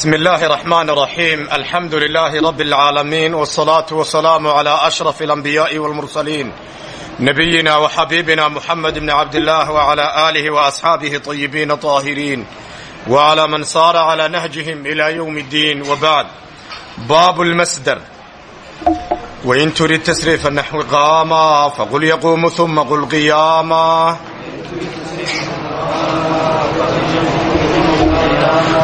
بسم الله الرحمن الرحيم الحمد لله رب العالمين والصلاة والسلام على أشرف الأنبياء والمرسلين نبينا وحبيبنا محمد بن عبد الله وعلى آله وأصحابه طيبين طاهرين وعلى من صار على نهجهم إلى يوم الدين وبعد باب المسدر وإن تريد تسريف النحو قاما فقل يقوم ثم قل قياما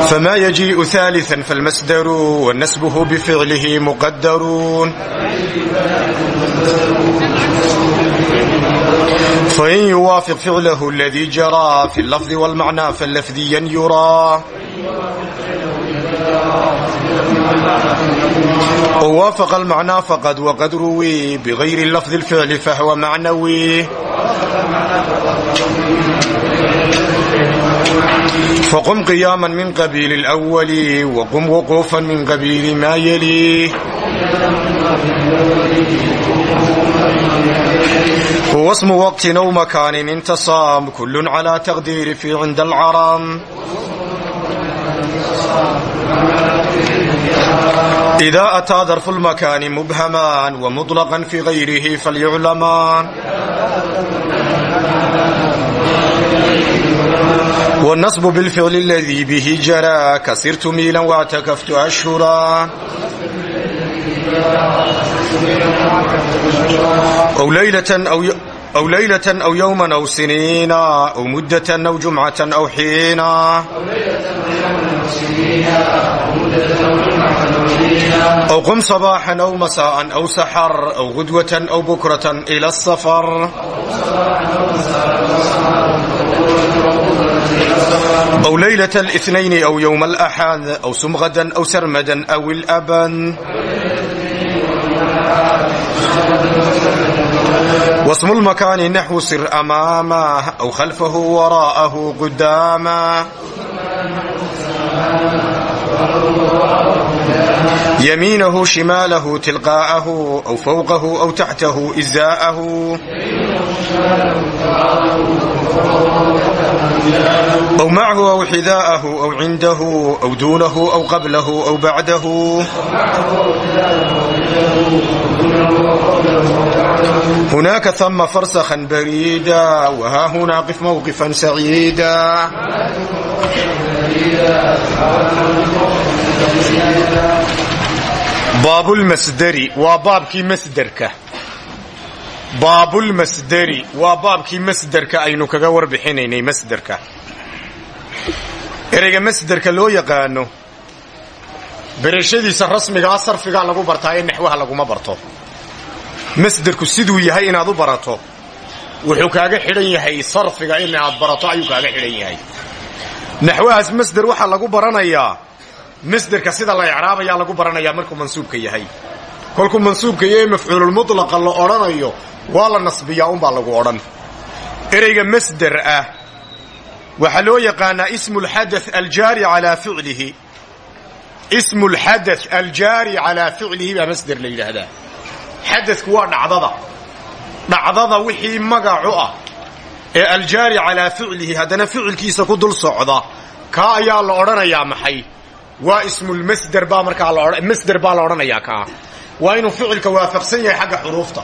فما يجيء ثالثا فالمسدر ونسبه بفعله مقدر فإن يوافق فعله الذي جرى في اللفظ والمعنى فاللفظيا يرى ووافق المعنى فقد وقد روي بغير اللفظ الفعل فهو معنوي فقم قياما من قبيل الأول وقم وقوفا من قبيل ما يليه هو اسم وقت أو مكان انتصام كل على تقدير في عند العرم إذا أتى ظرف المكان مبهما ومطلقا في غيره فليعلمان والنصب بالفعل الذي به جرى كسرت ميلا واعتكفت أشهرا أو ليلة أو ي... أو ليلة أو يوما أو سنين أو مدة أو جمعة أو حينا أو قم صباحا أو مساء أو سحر أو غدوة أو بكرة إلى السفر أو ليلة الاثنين أو يوم الأحد أو سم غدا أو سرمدا أو الأبن واسم المكان نحو سر أمامه أو خلفه وراءه قدامه يمينه شماله تلقاءه أو فوقه أو تحته إزاءه أو معه أو حذاءه أو عنده أو دونه أو قبله أو بعده هناك ثم فرسخا بريدا وها هنا قف موقفا سعيدا baabulmasderi waa baabkii masderka. Baabulmasderi waa baabkii masderka aynu kaga warbixinaynay masderka. Ereyga masderka loo yaqaano berashadiisa rasmigaa sarfigaa lagu bartaa ee naxwaha laguma barto. Masderku siduu yahay inaad u barato wuxuu kaaga xidhan yahay sarfiga inaad barato ayuu kaaga xidhan yahay naxwahaas masder waxaa lagu baranayaa masderka sida la icraabayaa lagu baranayaa markuu mansuubka yahay. Kolkuu mansuubka yahay mafcuululmutlaqa la odhanayo waa la nasbiyaa unbaa lagu odhan. Ereyga masder ah waxaa loo yaqaanaa ismu lxada aljaari calaa ficlihi ismu lxada aljaari calaa ficlihi baa masder la yidhaahdaa. Xadadku waa dhacdada. Dhacdada wixii magacu ah ee aljaari calaa ficlihi haddana ficilkiisa ku dul socda kaa ayaa la odhanayaa maxay? Waa ismulmasder baa markaa masder baa la odhanayaa kaa. Waa inuu ficilka waafaqsan yahay xagga xuruufta.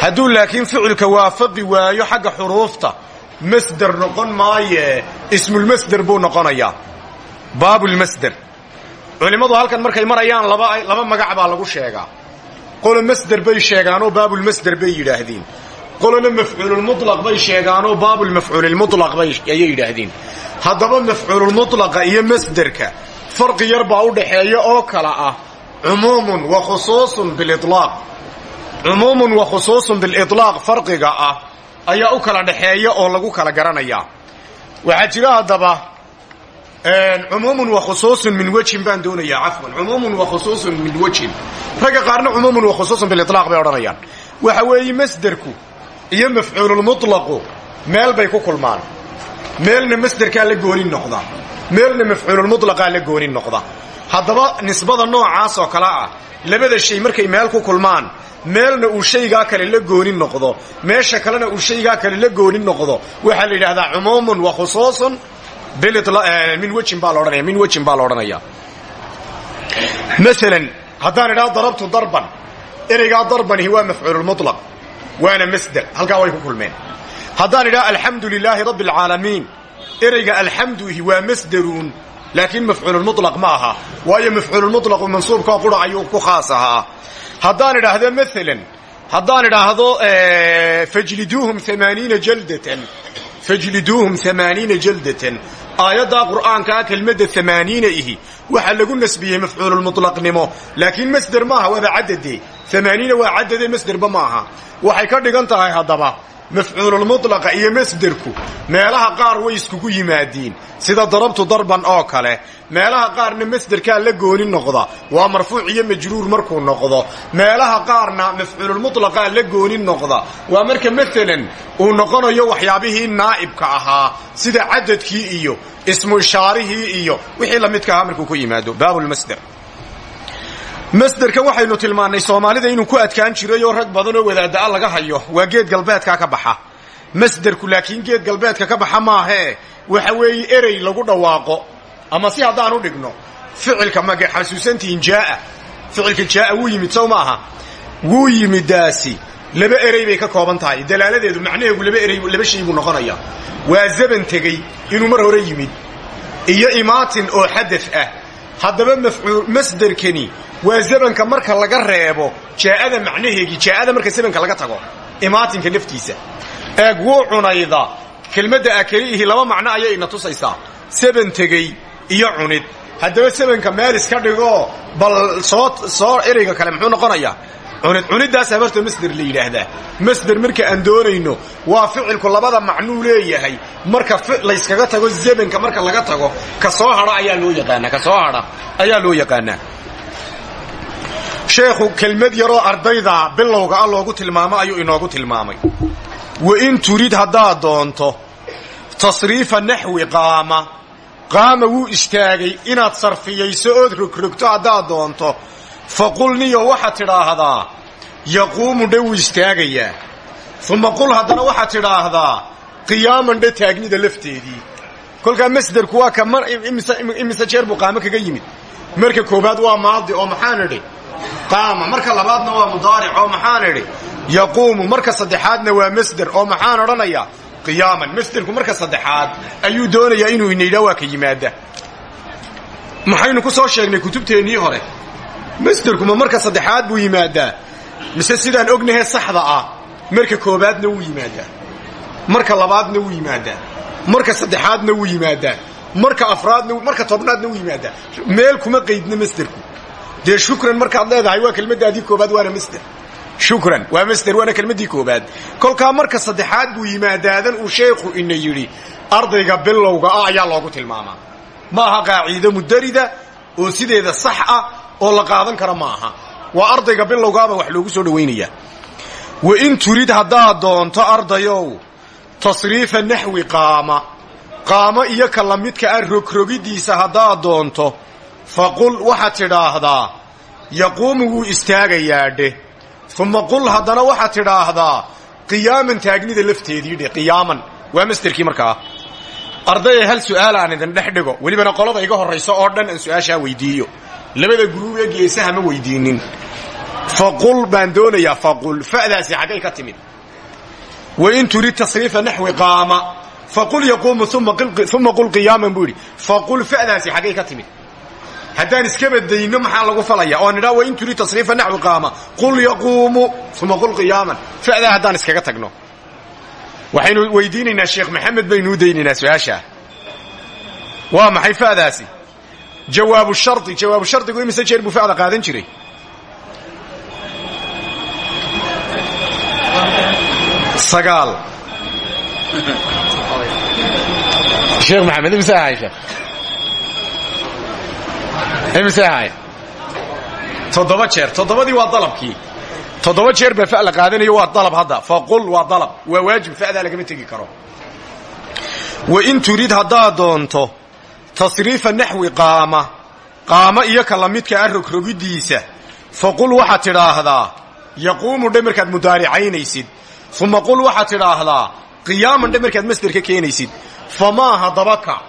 Hadduu laakiin ficilka waafaqi waayo xagga xuruufta masder noqon maaye ismulmasder buu noqonayaa. Baabulmasder culimmadu halkan markay marayaan laba magac baa lagu sheegaa. Qolo masder bay sheegaanoo baabulmasder bay yidhaahdeen qolona mafcuululmulaq bay sheegaanoo baabulmafcuulilmulaq bay ayay yidhaahdeen haddaba mafcuululmulaqa iyo masderka farqi yar baa u dhaxeeya oo kala ah umuumun wa khusuusun bililaaq cumuumun wa khusuusun biliطlaaq farqiga ah ayaa u kala dhaxeeya oo lagu kala garanayaa waxaa jira haddaba cumuumun wa khusuusun min wejhin baan doonayaa cafwan cumuumun wa khusuusun min wejhin ragga qaarna cumuumun iyo mafcuululmuطlaqu meel bay ku kulmaan. Meelna masderkaa la gooni noqda. Meelna mafcuululmuطlaqaa la gooni noqda. Haddaba nisbada noocaas oo kale ah labada shay markay meel ku kulmaan meelna uu shaygaa kale la gooni noqdo meesha kalena uu shaygaa kale la gooni noqdo waxaa la yidhahdaa cumuumun wa khusuusun min wejin baa laodhanaya min wejin baa la odhanaya. Maalan haddaan idhaha darabtu darban ereygaa darbanihi waa mafcuululmutlaq waana masder halkaa way ku kulmeen. Haddaan idhaha alxamdu lilaahi rabbi alcaalamiin ereyga alxamduhi waa masderuun laakiin mafcuululmutlaq ma aha. Waayo mafcuululmutlaqu mansuubkao qura ayuu ku khaas ahaa. Haddaan idhaahdo maalan haddaan idhaahdo fajliduuhum amaaniina jaldatan. Fajliduuhum amaaniina jaldatan. Aayaddaa qur'aankaa kelmadda amaaniina ihi waxaa lagu nasbiyey mafcuululmutlaqnimo laakiin masder maaha waaba cadade amaaniina waa cadade masderba maaha. Waxay ka dhigan tahay haddaba mafcuululmutlaqa iyo masderku meelaha qaar way iskugu yimaadiin sida darabtu darban oo kale meelaha qaarna masderkaa la gooni noqda waa marfuuc iyo majruur markuu noqdo. Meelaha qaarna mafcuululmutlaqaa la gooni noqda waa marka maalan uu noqonayo waxyaabihii naa'ibka ahaa sida cadadkii iyo ismu ishaarihii iyo wixii la midka ahaa markuu ku yimaado. Baabulmasder masderkan waxaynu tilmaannay soomaalida inuu ku adkaan jiray oo rag badan oo wadaada'a laga hayo waa geed galbeedka ka baxa. Masderku laakiin geed galbeedka ka baxa maahee waxa weeye erey lagu dhawaaqo. Ama si haddaan u dhigno ficilka mage xasuusantihiin jaaa. Ficilka jaaa wuu yimid sow maaha wuu yimidaasi. Laba erey bay ka kooban tahay. Dalaaladeedu macnaheegu laba erey laba shay buu noqonaya. Waa zaban tegey inuu mar hore yimid. Iyo imaatin oo xadaf ah. Haddaba masderkani waa zabanka marka laga reebo jaa'ada macnaheegii jaa'ada marka zabanka laga tago imaatinka laftiisa. Eeg wuu cunayda. Kelmadda akeliihi laba macno ayay ina tusaysaa. Saban tegey iyo cunid. Haddaba sabanka meel iska dhigoo bal soo soo ereyga kale muxuu noqonayaa cunid cunidaasaa horta masder la yidhaahdaa. Masder marka aan doonayno waa ficilku labada macnuu leeyahay. Marka layskaga tago zabanka marka laga tago ka soo hadha ayaa loo yaqaanaa ka soo hadha ayaa loo yaqaanaa sheekhu kelmad yaroo ardayda bilowga a loogu tilmaamo ayuu inoogu tilmaamay. Wa in turid haddaad doonto tasriifa naxwi qaama. Qaama wuu istaagay inaad sarfiyayso ood rogrogto haddaad doonto. Faqul niyo waxaad tidhaahdaa yaquumu dhe wuu istaagayaa. Uma qul haddana waxaad tidhaahdaa qiyaaman dhe taagnida lafteedii. Kolkaa masderku waa ka imise jeer buu qaamo kaga yimid. Marka koobaad waa maadi oo maxaan idhi qaama marka labaadna waa mudaaric oo maxaan idhi yaquumu marka saddexaadna waa masder oo maxaan odhanayaa qiyaaman masderku marka saddexaad ayuu doonayaa inuu inaydhaa waa ka yimaada. Maxaynu ku soo sheegnay kutubteennii hore. Masderkuma marka saddexaad buu yimaadaa mise sidaan ognahe saxda ah marka koobaadna wuu yimaadaa. Marka labaadna wuu yimaadaa. Marka saddexaadna wuu yimaadaa. Marka afraadna marka tobnaadna wuu yimaadaa. Meel kuma qaydna masderku dee shukran markaad leedahay waa kelmadaadii koobaad waana masder shukran waa masder waana kelmadii koobaad. Kolkaa marka saddexaad buu yimaadaadan uu sheekhu ina yidhi ardayga bilowga ah ayaa loogu tilmaamaa. Ma aha qaaciido mudarida oo sideeda sax ah oo la qaadan kara ma aha waa ardayga bilowgaaba wax loogu soo dhowaynayaa wa in turid haddaad doonto ardayow tasriifa naxwi qaama. Qaamo iyo ka la midka ah rogrogidiisa haddaad doonto faqul waxaad tidhaahdaa yaquumu wuu istaagayaa dheh uma qul haddana waxaad tidhaahdaa qiyaaman taagnida lafteedii dheh qiyaaman waa masderkii markaa ardayay hal su'aal aan idin dhex dhigo welibana qolada iga horrayso oo dhan aan su'aashaa weydiiyo labada guruub ee geesaha ma weydiinin faqul baan doonayaa faqul fa'daasi xaggay ka timid wain turid tasriifa naxwi qaama faqul yaquumu uma qul qiyaaman buu yidhi faqul fa'daasi xaggay ka timid haddaan iska badayno maxaa lagu falaya? Oo nidhaa wain turid tasriifa naxwi qaama. Qul yaquumu uma qul qiyaaman. Fa'daa haddaan iskaga tagno. Waxaynu weydiinaynaa sheekh maxamed baynuu daynaynaa su'aashaa waa maxay fa'daasi jawaabu shardi jawaabu shardigu imise jeer buu fa'da qaadan jiray? Sagaal. Sheekh maxamed imise ahay sheekh imise ahay toddoba jeer. Toddobadii waa dalabkii. Toddoba jeer baa fa la qaadanayo waa dalab hadda. Faqul waa dalab. Waa waajib fa'daa lagama tegi karo. Wa in turid haddaad doonto tasriifa naxwi qaama. Qaama iyo ka midka ah rogrogidiisa faqul waxaad tidhaahdaa yaquumu dhe markaad mudaaricaynaysid. Uma qul waxaad tidhaahdaa qiyaaman dhe markaad masder ka keenaysid. Famaa haddaba ka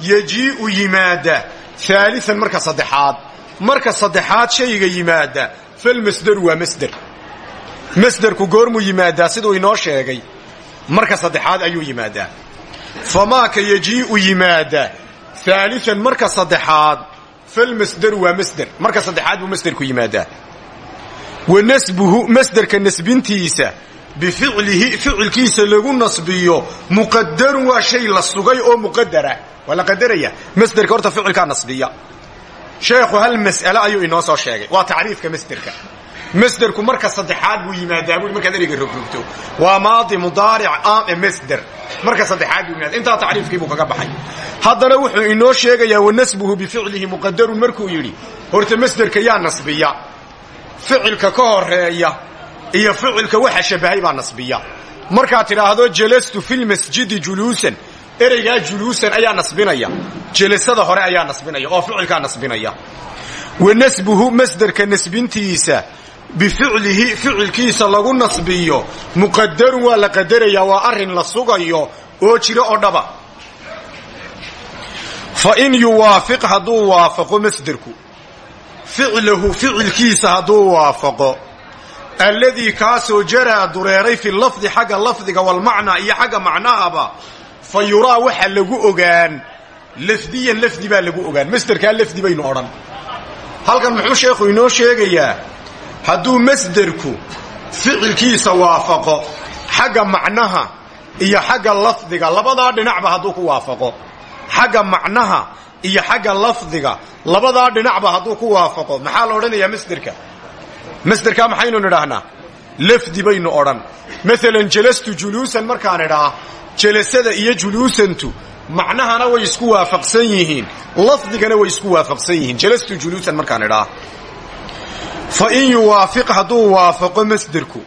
yajii'u yimaada aalian marka saddexaad. Marka saddexaad shayga yimaada falmasderu waa masder. Masderku goormuu yimaadaa siduu inoo sheegay. Marka saddexaad ayuu yimaadaa. Famaaka yajii'u yimaada. Aalian marka saddexaad falmasderu waa masder. Marka saddexaad buu masderku yimaadaa. Wa nasbuhu masderka nasbintiisa bificlihi ficilkiisa lagu nasbiyo muqadarun waa shay la sugay oo muqadara waa la qadaraya masderka horta ficilkaa nasbiya sheekhu hal mas'ale ayuu inoo soo sheegay waa tacriifka masderka masderku marka saddexaad buu yimaadaa bui markaad ereyga rogrogto waa maadi mudaaric masder marka saddexaad buu yimaada intaa tacriifkiibuu kaga baxay haddana wuxuu inoo sheegayaa wanasbuhu bificlihi muqadarun markuu yidhi horta masderka yaa nasbiya ficilka ka horreeya iyo ficilka waxa shabahay baa nasbiya. Markaad tidhaahdo jalastu filmasjidi juluusan. Ereygaa juluusan ayaa nasbinaya. Jelasada hore ayaa nasbinaya oo ficilkaa nasbinaya. Wa nasbuhu masderka nasbintiisa bificlihi ficilkiisa lagu nasbiyo. Muqadarun waa la qadaraya waa arrin la sugayo oo jiro oo dhaba. Fa in yuwaafiq hadduu waafaqo masderku ficlahu ficilkiisa hadduu waafaqo alladii kaasoo jaraa dureeray fi lafdi xagga lafdiga walmacnaa iyo xagga macnahaba fa yuraa waxa lagu ogaan. Lafdiyan lafdi baa lagu ogaan. Masderkaa lafdi baynu odhan. Halkan muxuu sheekhu inoo sheegayaa? Hadduu masderku ficilkiisa waafaqo xagga macnaha iyo xagga lafdiga labadaa dhinacba hadduu ku waafaqo. Xagga macnaha iyo xagga lafdiga labadaa dhinacba hadduu ku waafaqo. Maxaa la odhanayaa masderka masderkaa maxaynu nidhaahnaa lafdi baynu odhan. Maalan jalastu juluusan markaan idhaa jalasada iyo juluusantu macnahana way isku waafaqsan yihiin. Lafdigana way isku waafaqsan yihiin. Jalastu juluusan markaan idhaa fa in yuwaafiq hadduu waafaqo masderku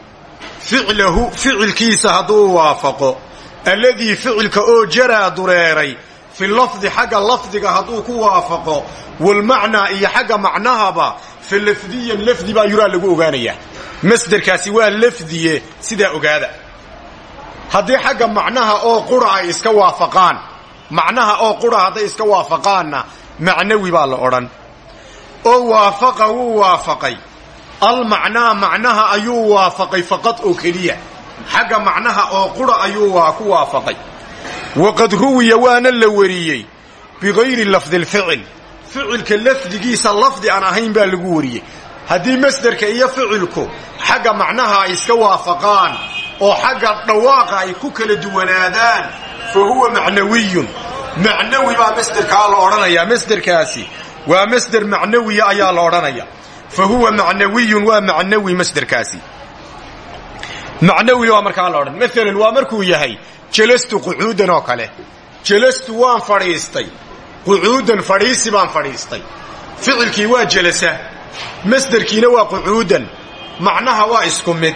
ficlahu ficilkiisa hadduu waafaqo alladii ficilka oo jaraa dureeray fi lafdi xagga lafdiga hadduu ku waafaqo walmacnaa iyo xagga macnahaba fa lafdiyan lafdi baa yuraa lagu ogaanayaa masderkaasi waa lafdiye sidaa ogaada. Haddii xagga macnaha oo qura ay iska waafaqaan macnaha oo qura hadday iska waafaqaanna macnawi baa la odhan. Oo waafaqa wuu waafaqay. Almacnaa macnaha ayuu waafaqay faqad oo keliya. Xagga macnaha oo qura ayuu waafaqay waqad ruwiya waana la wariyey bikayri lafdi lficil ficilka lafdigiisa lafdi aan ahayn baa lagu wariyey haddii masderka iyo ficilku xagga macnaha ay iska waafaqaan oo xagga dhawaaqa ay ku kala duwanaadaan fa huwa macnawiyun macnawi baa masderkaa la odhanayaa masderkaasi waa masder macnawiya ayaa la odhanaya fa huwa macnawiyun waa macnawi masderkaasi macnawi waa markaa la odhan waa markuu yahay jalastu qucuudan oo kale jalastu waan fadhiistay qucuudan fadhiisi baan fadhiistay ficilkii waa jalasa masderkiina waa qucuudan macnaha waa isku mid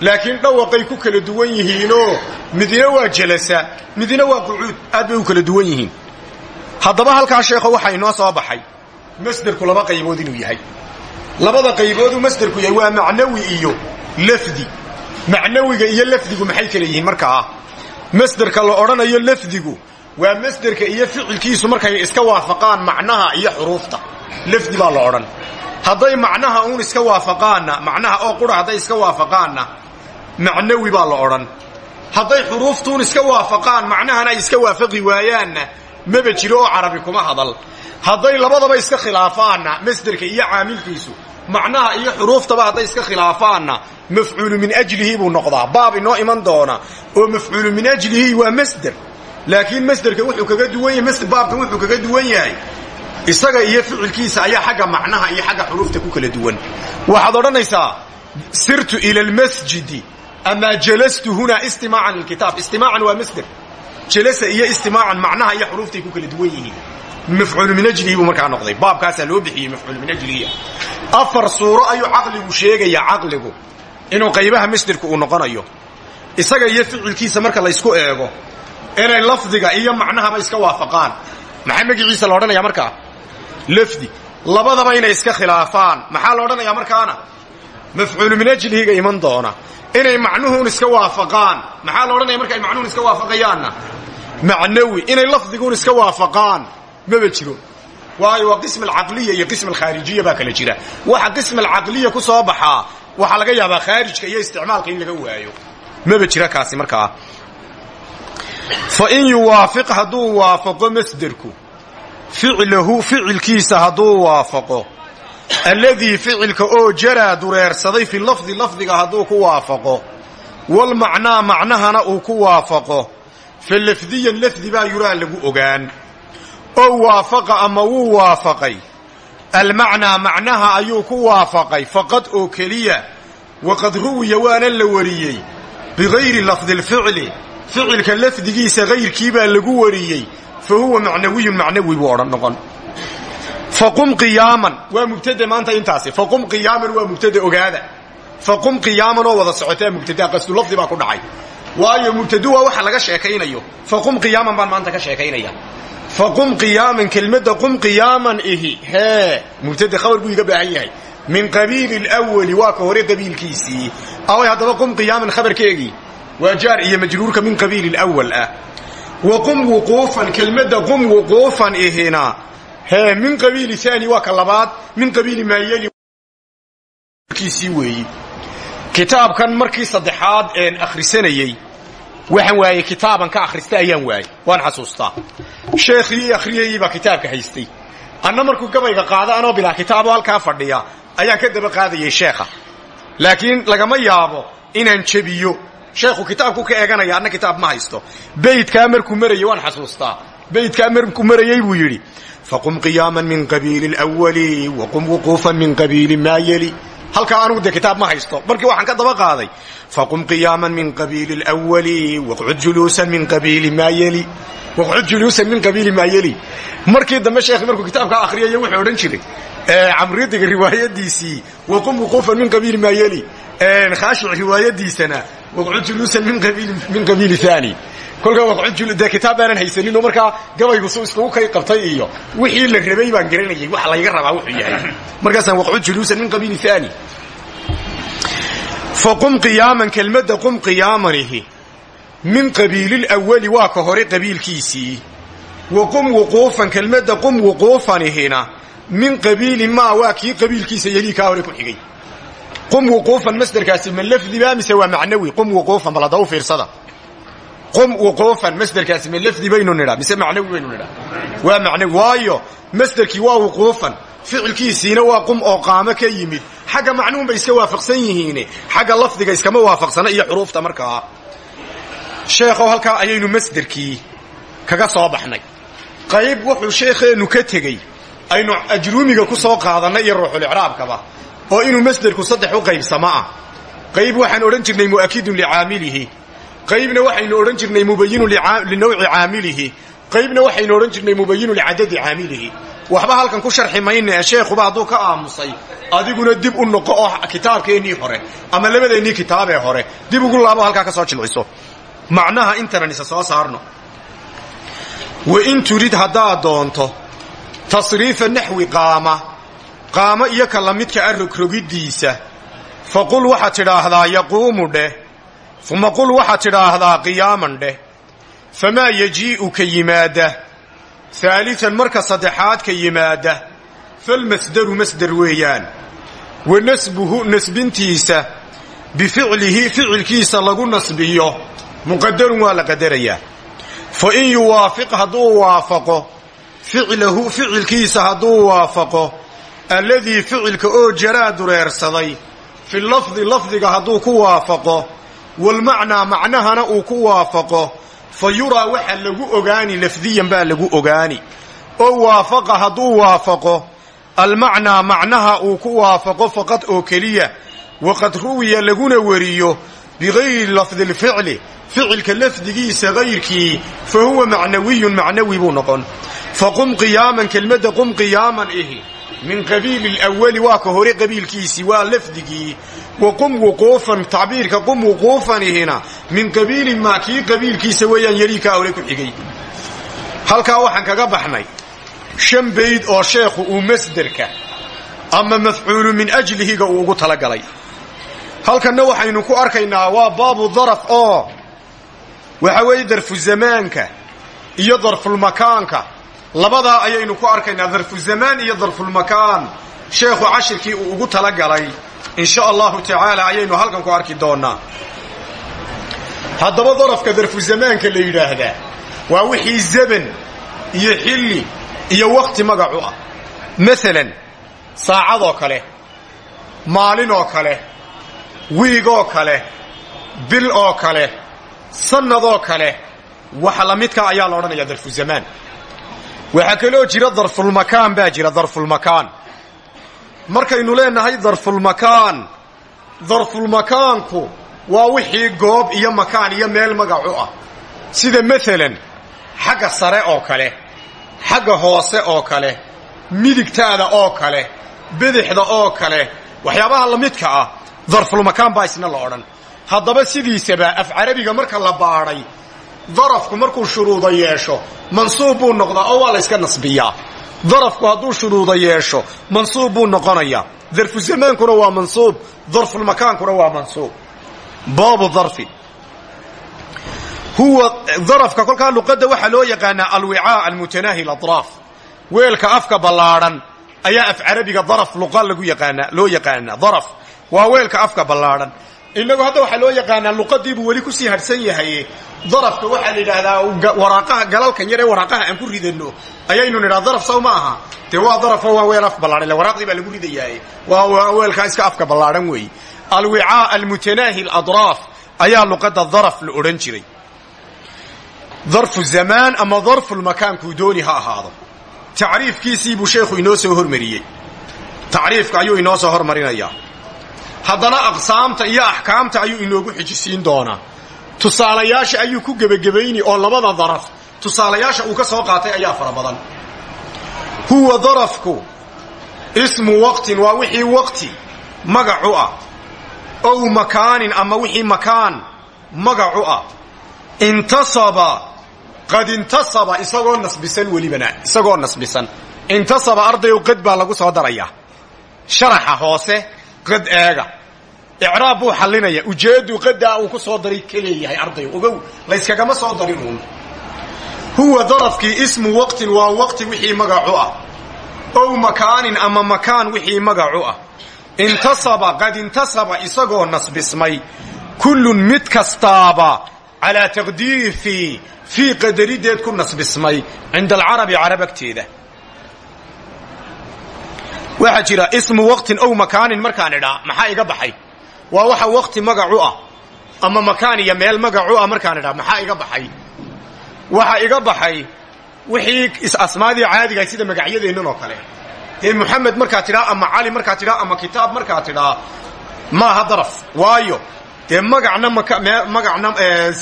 laakiin dhawaqay ku kala duwan yihiinoo midina waa jalasa midina waa qucuud aad bay u kala duwan yihiin haddaba halkaa sheekho waxaa inoo soo baxay masderku laba qaybood inuu yahay labada qaybooduu masderku yahay waa macnawi iyo lafdi macnawiga iyo lafdigu maxay kala yihiin markaa masderka la odhanayo lafdigu waa masderka iyo ficilkiisu markay iska waafaqaan macnaha iyo xuruufta. Lafdi baa la odhan. Hadday macnaha uun iska waafaqaanna macnaha oo qura hadday iska waafaqaanna macnawi baa la odhan. Hadday xuruuftuun iska waafaqaan macnahana ay iska waafaqi waayaanna maba jiro oo carabi kuma hadal. Hadday labadaba iska khilaafaanna masderka iyo caamilkiisu macnaha iyo xuruuftaba hadday iska khilaafaanna mafcuulu min ajlihi buu noqdaa. Baab inoo iman doona oo mafcuulu min ajlihi waa masder. Laakiin masderka wuxuu kaga duwan yahay baabkan wuxuu kaga duwan yahay. Isaga iyo ficilkiisa ayaa xagga macnaha iyo xagga xuruufta ku kala duwan. Waxaad odhanaysaa sirtu ila almasjidi amaa jalastu hunaa istimaacan lilkitaab istimaacan waa masder. Jalasa iyo istimaacan macnaha iyo xuruuftay ku kala duwan yihiin mafcuulu min ajlihi buu markaa noqday. Baabkaasaa loo bixiyey mafcuulu min ajlihi. Afar suuro ayuu caqligu sheegayaa caqligu. Inuu qaybaha masderku uu noqonayo. Isaga iyo ficilkiisa marka laysku eego inay lafdiga iyo macnahaba iska waafaqaan. Maxaa magiciisa la odhanaya markaa? Lafdi. Labadaba inay iska khilaafaan. Maxaa la odhanayaa markaana? Mafcuulu min ajlihiga iman doona. Inay macnuhuun iska waafaqaan. Maxaa la odhanaya marka ay macnuhun iska waafaqayaanna? Macnawi. Inay lafdiguun iska waafaqaan maba jiro waayo waa qism alcaqliya iyo qism alkhaarijiya baa kala jira. Waxa qism alcaqliya ku soo baxaa waxaa laga yaabaa khaarijka iyo isticmaalka in laga waayo. Maba jira kaasi markaa fa in yuwaafiq hadduu waafaqo masderku ficlahu ficilkiisa hadduu waafaqo alladii ficilka oo jaraa dureersaday fi lafdi lafdiga hadduu ku waafaqo walmacnaa macnahana uu ku waafaqo fa lafdiyan lafdi baa yuraa lagu ogaan oo waafaqa ama wuu waafaqay. Almacnaa macnaha ayuu ku waafaqay faqad oo keliya waqad ruwiya waana la wariyey bigayri lafdi lficli ficilka lafdigiisa hayrkiibaa lagu wariyey fa huwa macnawiyun macnawi buu odhan noqon. Faqum qiyaaman waa mubtade maanta intaasi faqum qiyaaman waa mubtade ogaada. Faqum qiyaaman oo wada socotaa mubtada qasdu lafdi baa ku dhacay. Waayo mubtadu waa waxa laga sheekaynayo. Faqum qiyaaman baan maanta ka sheekaynaya faqum qiyaaman kelmadda qum qiyaaman ihi. Hee mubtade khabar buu iga baahan yahay. Min qabiili lwali waa ka hore qabiilkiisii. Away haddaba qum qiyaaman khabarkeegii waa jaar iyo majruurka min qabiili lwal ah. Wa qum wuquufan kelmadda qum wuquufan ihina. Hee min qabiili aani waa ka labaad min qabiili maayeli kiisii weeyi. Kitaabkan markii saddexaad een akhrisanayey waxaan waayey kitaaban ka akhrista ayaan waayey. Waan xasuustaa. Sheekhii akhriyayey baa kitaabka haystay. Anna markuu gabayga qaado anoo bilaa kitaabo halkaa fadhiya ayaan ka daba qaadayay sheekha. Laakiin lagama yaabo inaan jebiyo. Sheekhu kitaabku ka eeganaya anna kitaab ma haysto. Beydkaa markuu marayey waan xasuustaa. Beydkaa markuu marayey buu yidhi faqum qiyaaman min qabiili lwali waqum wuquufan min qabiili maa yeli halkaa anugu dee kitaab ma haysto. Markii waxaan ka daba qaaday faqum qiyaaman min qabiili lwali waqcud juluusan min qabiili maa yeli waqcud juluusan min qabiili maa yeli markii dambe sheekh markuu kitaabkaa akhriyaya wuxuu odhan jiray camridiga riwaayadiisii waqum wuquufan min qabiili maa yeli khaashic riwaayadiisana waqcud juluusan min qabiili aani kolkaa dee kitaab baanan haysanin oo markaa gabaygu su iskugu kay qabtay iyo wixii la rabay baan garanayay waxa layga rabaa wuxuu yahay. Markaasaan waqcud juluusan min qabiili aani faqum qiyaaman kelmadda qum qiyaamanihi min qabiili lwali waa ka hore qabiilkiisii. Wa qum wuquufan kelmadda qum wuquufanihina min qabiili maa waa kii qabiilkiisa yelii kaa hore ku xigay. Qum wuquufan masderkaasi ma lafdiba mise waa macnawi? Qum wuquufan bal hadda u fiirsada qum wuquufan masderkaasi ma lafdi baynu nidhaa mise macnawi baynu nidhaa waa macnawi waayo masderkii waa wuquufan ficilkiisiina waa qum oo qaamo ka yimid. Xagga macnuun bay iska waafaqsan yihiine xagga lafdiga iskama waafaqsana iyo xuruufta markaa sheekhow halkaa ayaynu masderkii kaga soo baxnay. Qayb wuxuu sheekheennu ka tegey aynu ajruumiga ku soo qaadannay iyo ruuxulicraabkaba oo inuu masderku saddex u qaybsamo ah. Qayb waxaan odhan jirnay mu'akidun licaamilihi qaybna waxaynu odhan jirnay mubayinun linawci caamilihi. Qaybna waxaynu odhan jirnay mubayinun licadadi caamilihi. Waxba halkan ku sharxi mayna ee sheekhuba hadduu ka aamusay. Adiguna dib u noqo oo kitaabkeennii hore ama labadeennii kitaabee hore. Dib ugu laabo halkaa ka soo jilciso. Macnaha intanan isa soo saarno. Wa in turid haddaad doonto tasriifa naxwi qaama. Qaamo iyo ka la midka a rogrogiddiisa faqul waxaad tidhaahdaa yaquumu dheh uma qul waxaad tidhaahdaa qiyaaman dheh. Famaa yajii'u ka yimaada. Haalitan marka saddexaad ka yimaada. Falmasdaru masder weeyaan. Wa nasbuhu nasbintiisa bificlihi ficilkiisa lagu nasbiyo. Muqadarun waa la qadarayaa. Fa in yuwaafiq hadduu waafaqo. Ficlahu ficilkiisa hadduu waafaqo. Alladii ficilka oo jaraa dureersaday. Fi lafdi lafdiga hadduu ku waafaqo walmacnaa macnahana uu ku waafaqo. fa yuraa waxa lagu ogaani lafdiyan baa lagu ogaani. Oo waafaqa hadduu waafaqo almacnaa macnaha uu ku waafaqo faqad oo keliya. Waqad ruwiya laguna wariyo bigayri lafdi lficli ficilka lafdigiisa gayrkii fa huwa macnawiyun macnawi buu noqon. Faqum qiyaaman kelmadda qum qiyaaman ihi min qabiili lwali waa ka hore qabiilkiisii waa lafdigii. Wa qum wuquufan tacbiirka qum wuquufanihina min qabiili maa kii qabiilkiisa weeyaan yelii kaa hore ku xigay. Halkaa waxaan kaga baxnay. Shan bayd oo sheekhu uu masderka ama mafcuulu min ajlihiga uu ugu talagalay. Halkanna waxaynu ku arkaynaa waa baabu daraf oo waxa weeye darfu iyo darfulmakaanka labadaa ayaynu ku arkaynaa darfuzamaan iyo darfulmakaan sheekhu cashirkii uu ugu talagalay in sha allahu tacaala ayaynu halkan ku arki doonnaa haddaba darafka darfuzamaanka la yidhaahdaa waa wixii zaban iyo xilli iyo wakhti magacu ah. Maalan saacadoo kale maalinoo kale wiigoo kale bil oo kale sannadoo kale waxa la midka ayaa la odhanayaa darfuzamaan waxaa kaloo jira darfulmakaan baa jira darfulmakaan markaynu leenahay darfulmakaan darfulmakaanku waa wixii goob iyo makaan iyo meel magacu ah. Sida maalan xagga sare oo kale xagga hoose oo kale midigtaada oo kale bidixda oo kale waxyaabaha la midka ah darfulmakaan baa isna la odhan. Haddaba sidiisaba af carabiga marka la baadhay darafku markuu shuruuda yeesho mansuub buu noqdaa oo waa la yska nasbiyaa. Darafku hadduu shuruuda yeesho mansuub buu noqonayaa darfu zamaankuna waa mansuub darfulmakaankuna waa mansuub. Baabu darfi. Huwa darafka kolkaa luqadda waxaa loo yaqaanaa alwicaa almutanaahi ladraaf. Weelka afka ballaadhan ayaa af carabiga daraf luqa lagu yaqaanaa loo yaqaanaa daraf. Waa weelka afka ballaadhan inagu hadda waxaa loo yaqaanaa luqadiibuu weli ku sii hadhsan yahay. Darafka waxaa la yidhaahdaa waraaqaha galalkan yar ee waraaqaha aan ku ridano ayaynu nidhaha daraf saw ma aha. Dee waa darafo waa weel af lagu ridayahay. Waa weelkaa iska afka ballaadhan weey alwicaa almutanaahi aladraaf ayaa luqadda daraf la odhan jiray. Darfu zamaan ama darfulmakaankuu dooni ha ahaado. Tacriifkiisii buu sheekhu inoo soo hormariyey. Tacriifka ayuu inoo soo hormarinayaa haddana aqsaamta iyo axkaamta ayuu inoogu xijisiin doonaa. Tusaalayaasha ayuu ku gebagabayni oo labada daraf tusaalayaasha uu ka soo qaatay ayaa fara badan. Huwa darafku ismu waqtin waa wixii waqti magacu ah ow makaanin ama wixii makaan magacu ah. Intasaba qad intasaba isagoo nasbisan welibana isagoo nasbisan. Intasaba ardayow qad baa lagu soo darayaa. Sharaxa hoose qad eega icraab buu xallinaya ujeedduu qadaa uu ku soo daray ka leeyahay ardayo ogow layskagama soo darin uun. Huwa darafkii ismu waqtin waa waqti wixii magacu ah. Ow makaanin ama makaan wixii magacu ah. Intasaba qad intasaba isagoo nasbismay. Kullun mid kastaaba calaa taqdiiri fii fii qadarideed ku nasbismay cinda alcarabi carab agteeda waxaa jira ismu waqtin ow makaanin markaan idhaa maxaa iga baxay waa waxa waqti magacu ah ama makaan iyo meel magacu ah markaan idhaa maxaa iga baxay? Waxa iga baxay wixii asmaadii caadigahay sida magacyadeennan oo kale. Dee muxamed markaa tidhaa ama cali markaa tidhaa ama kitaab markaa tidhaa maaha daraf. Waayo dee magacna magacna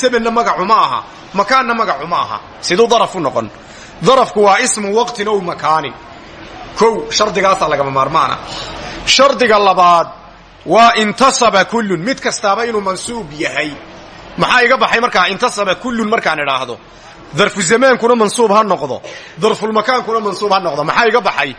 sebenna magacu ma aha makaanna magacu ma aha. Siduu daraf u noqon. Darafku waa ismu waqtin ow makaanin. Kow shardigaasaa lagama maarmaana. Shardiga labaad waa intasaba kullun. Mid kastaaba inuu mansuub yahay. Maxaa iga baxay markaa? Intasaba kullun markaan idhaahdo. Darfu zamaankuna mansuub ha noqdo. Darfulmakaankuna mansuub ha noqdo. Maxaa iga baxay?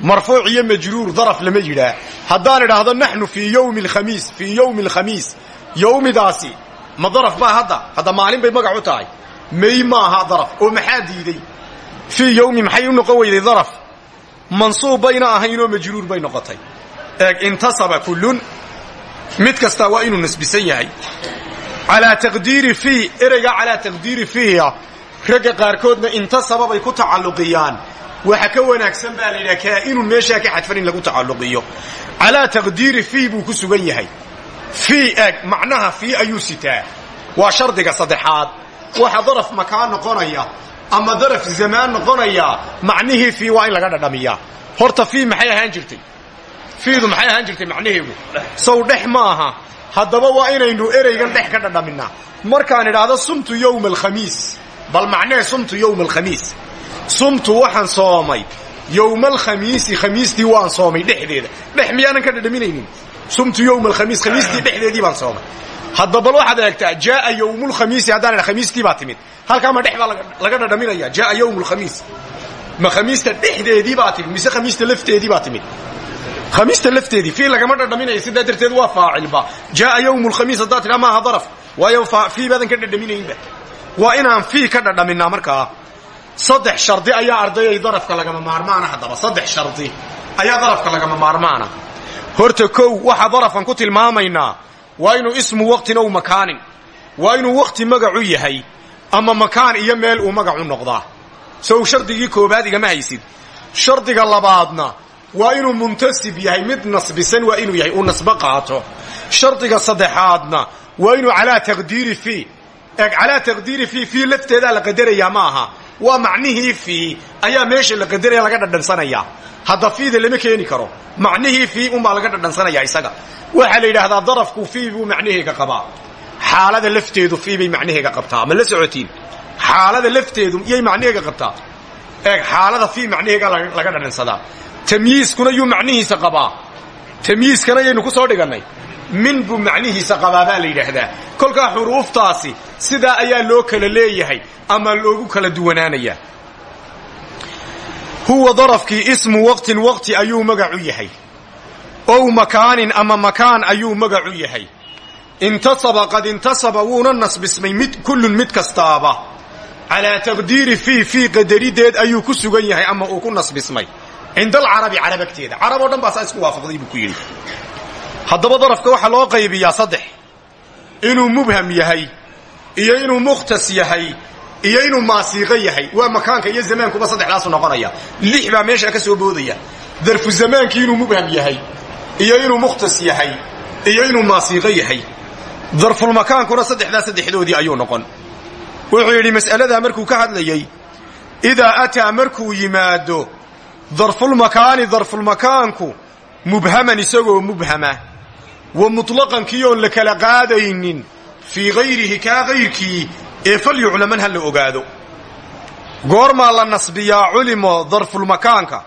Marfuuc iyo majruur daraf lama yidhaa. Haddaan idhaahdo naxnu fii yowmi alkhamiis fii yowmi alkhamiis yowmidaasi ma daraf baa hadda? Hadda maalin bay magac u tahay. May maaha daraf oo maxaa diiday? Fii yowmi maxay u noqon weyday daraf? Mansuub bayna ahaynoo majruur bay noqotay eeg intasaba kullun. Mid kastaa waa inuu nasbisan yahay. Calaa taqdiiri fii ereyga calaa taqdiiri fiiha ragga qaarkoodna intasaba bay ku tacalluqiyaan. Waxa ka wanaagsan baa la yidhaha kaa'inun meeshaa ka xadfan in lagu tacalluqiyo. Calaa taqdiiri fii buu ku sugan yahay. Fii eeg macnaha fii ayuu sitaa. Waa shardiga saddexaad. Waxa daraf makaan noqonaya ama daraf zamaan noqonaya macnihii fii waa in laga dhadhamiyaa. Horta fii maxay ahaan jirtay fiidu maxay ahaan jirtay macnaheegu sow dhex ma aha. Haddaba waa inaynu ereygan dhex ka dhadhaminaa. Markaan idhaahdo sumtu yowma alkhamiis. Bal macnee sumtu yowma alkhamiis. Sumtu waxaan soomay. Yowma alkhamiisi khamiistii waan soomay dhexdeeda. Dhex miyaanan ka dhadhaminaynin? Sumtu yowma alkhamiis khamiistii dhexdeedii baan soomay. Hadda bal waxaad eegtaa jaaa yowmulkhamiisi haddaan idha khamiistii baa timid. Halkaa ma dhex baa laga dhadhaminaya. Jaaa yowmu lkhamiis ma khamiista dhexdeedii baa timid mise khamiista lafteedii baa timid khamiista lafteedii fii lagama dhadhaminayo sidaa darteed waa faacilba jaaa yowmu lkhamiis haddaad tidhaa maaha daraf waayo fii baadan ka dhadhaminaynba waa inaan fii ka dhadhaminaa markaa saddex shardi ayaa ardayay darafka lagama maarmaana haddaba saddex shardi ayaa darafka lagama maarmaana horta kow waxaa darafkan ku tilmaamaynaa waa inuu ismu waqtin ow makaanin waa inuu waqti magacu yahay ama makaan iyo meel uu magacu noqdaa sow shardigii koobaad igama haysid shardiga labaadna waa inuu muntasib yahay mid nasbisan waa inuu yahay uu nasbo qaato. Shardiga saddexaadna waa inuu calaa taqdiiri fii. Eeg calaa taqdiiri fii fii lafteedaa la qadarayaa ma aha. Waa macnihii fii ayaa meesha la qadaraya laga dhadhansanayaa. Hadda fiida lama keeni karo. Macnihii fii unbaa laga dhadhansanaya isaga. Waxaa la yidhaahdaa darafku fii buu macnaheega qabaa. Xaalada lafteedu fii bay macnaheega qabtaa. Ma la socotiin? Xaalada lafteedu eeg xaalada fii macnaheega laga dhadhansadaa tamyiiskuna yuu macnihiisa qabaa. Tamyiiskana yaynu ku soo dhigannay. Min buu macnihiisa qabaa baa la yidhaahdaa. Kolkaa xuruuftaasi sidaa ayaa loo kala leeyahay ama loogu kala duwanaanayaa. Huwa darafkii ismu waqtin waqti ayuu magacu yahay. Ow makaanin ama makaan ayuu magacu yahay. Intasaba qad intasaba wuuna nasbismay mid kullun mid kastaaba calaa taqdiiri fii fii qadarideed ayuu ku sugan yahay ama uu ku nasbismay cinda alcarabi carab agteeda carab oo dhan baa saa isku waafaqday buu ku yidhi haddaba darafka waxaa loo qaybiyaa saddex inuu mubham yahay iyo inuu mukhtas yahay iyo inuu maasiiqo yahay waa makaanka iyo zamaankuba saddexdaasu noqonaya lix baa meeshaa ka soo boodaya darfu zamaankii inuu mubham yahay iyo inuu mukhtas yahay iyo inuu maasiiqo yahay darfulmakaankuna saddexdaa saddexdoodii ayuu noqon wuxuu yidhi mas'aladaa markuu ka hadlayey idaa ataa markuu yimaado darfulmakaani darfulmakaanku mubhaman isagoo mubhama. Wa mutlaqankii oon la kala qaadaynin fii hayrihi kaa hayrkii ee falyuclaman ha la ogaado. Goormaa la nasbiyaa culimo darfulmakaanka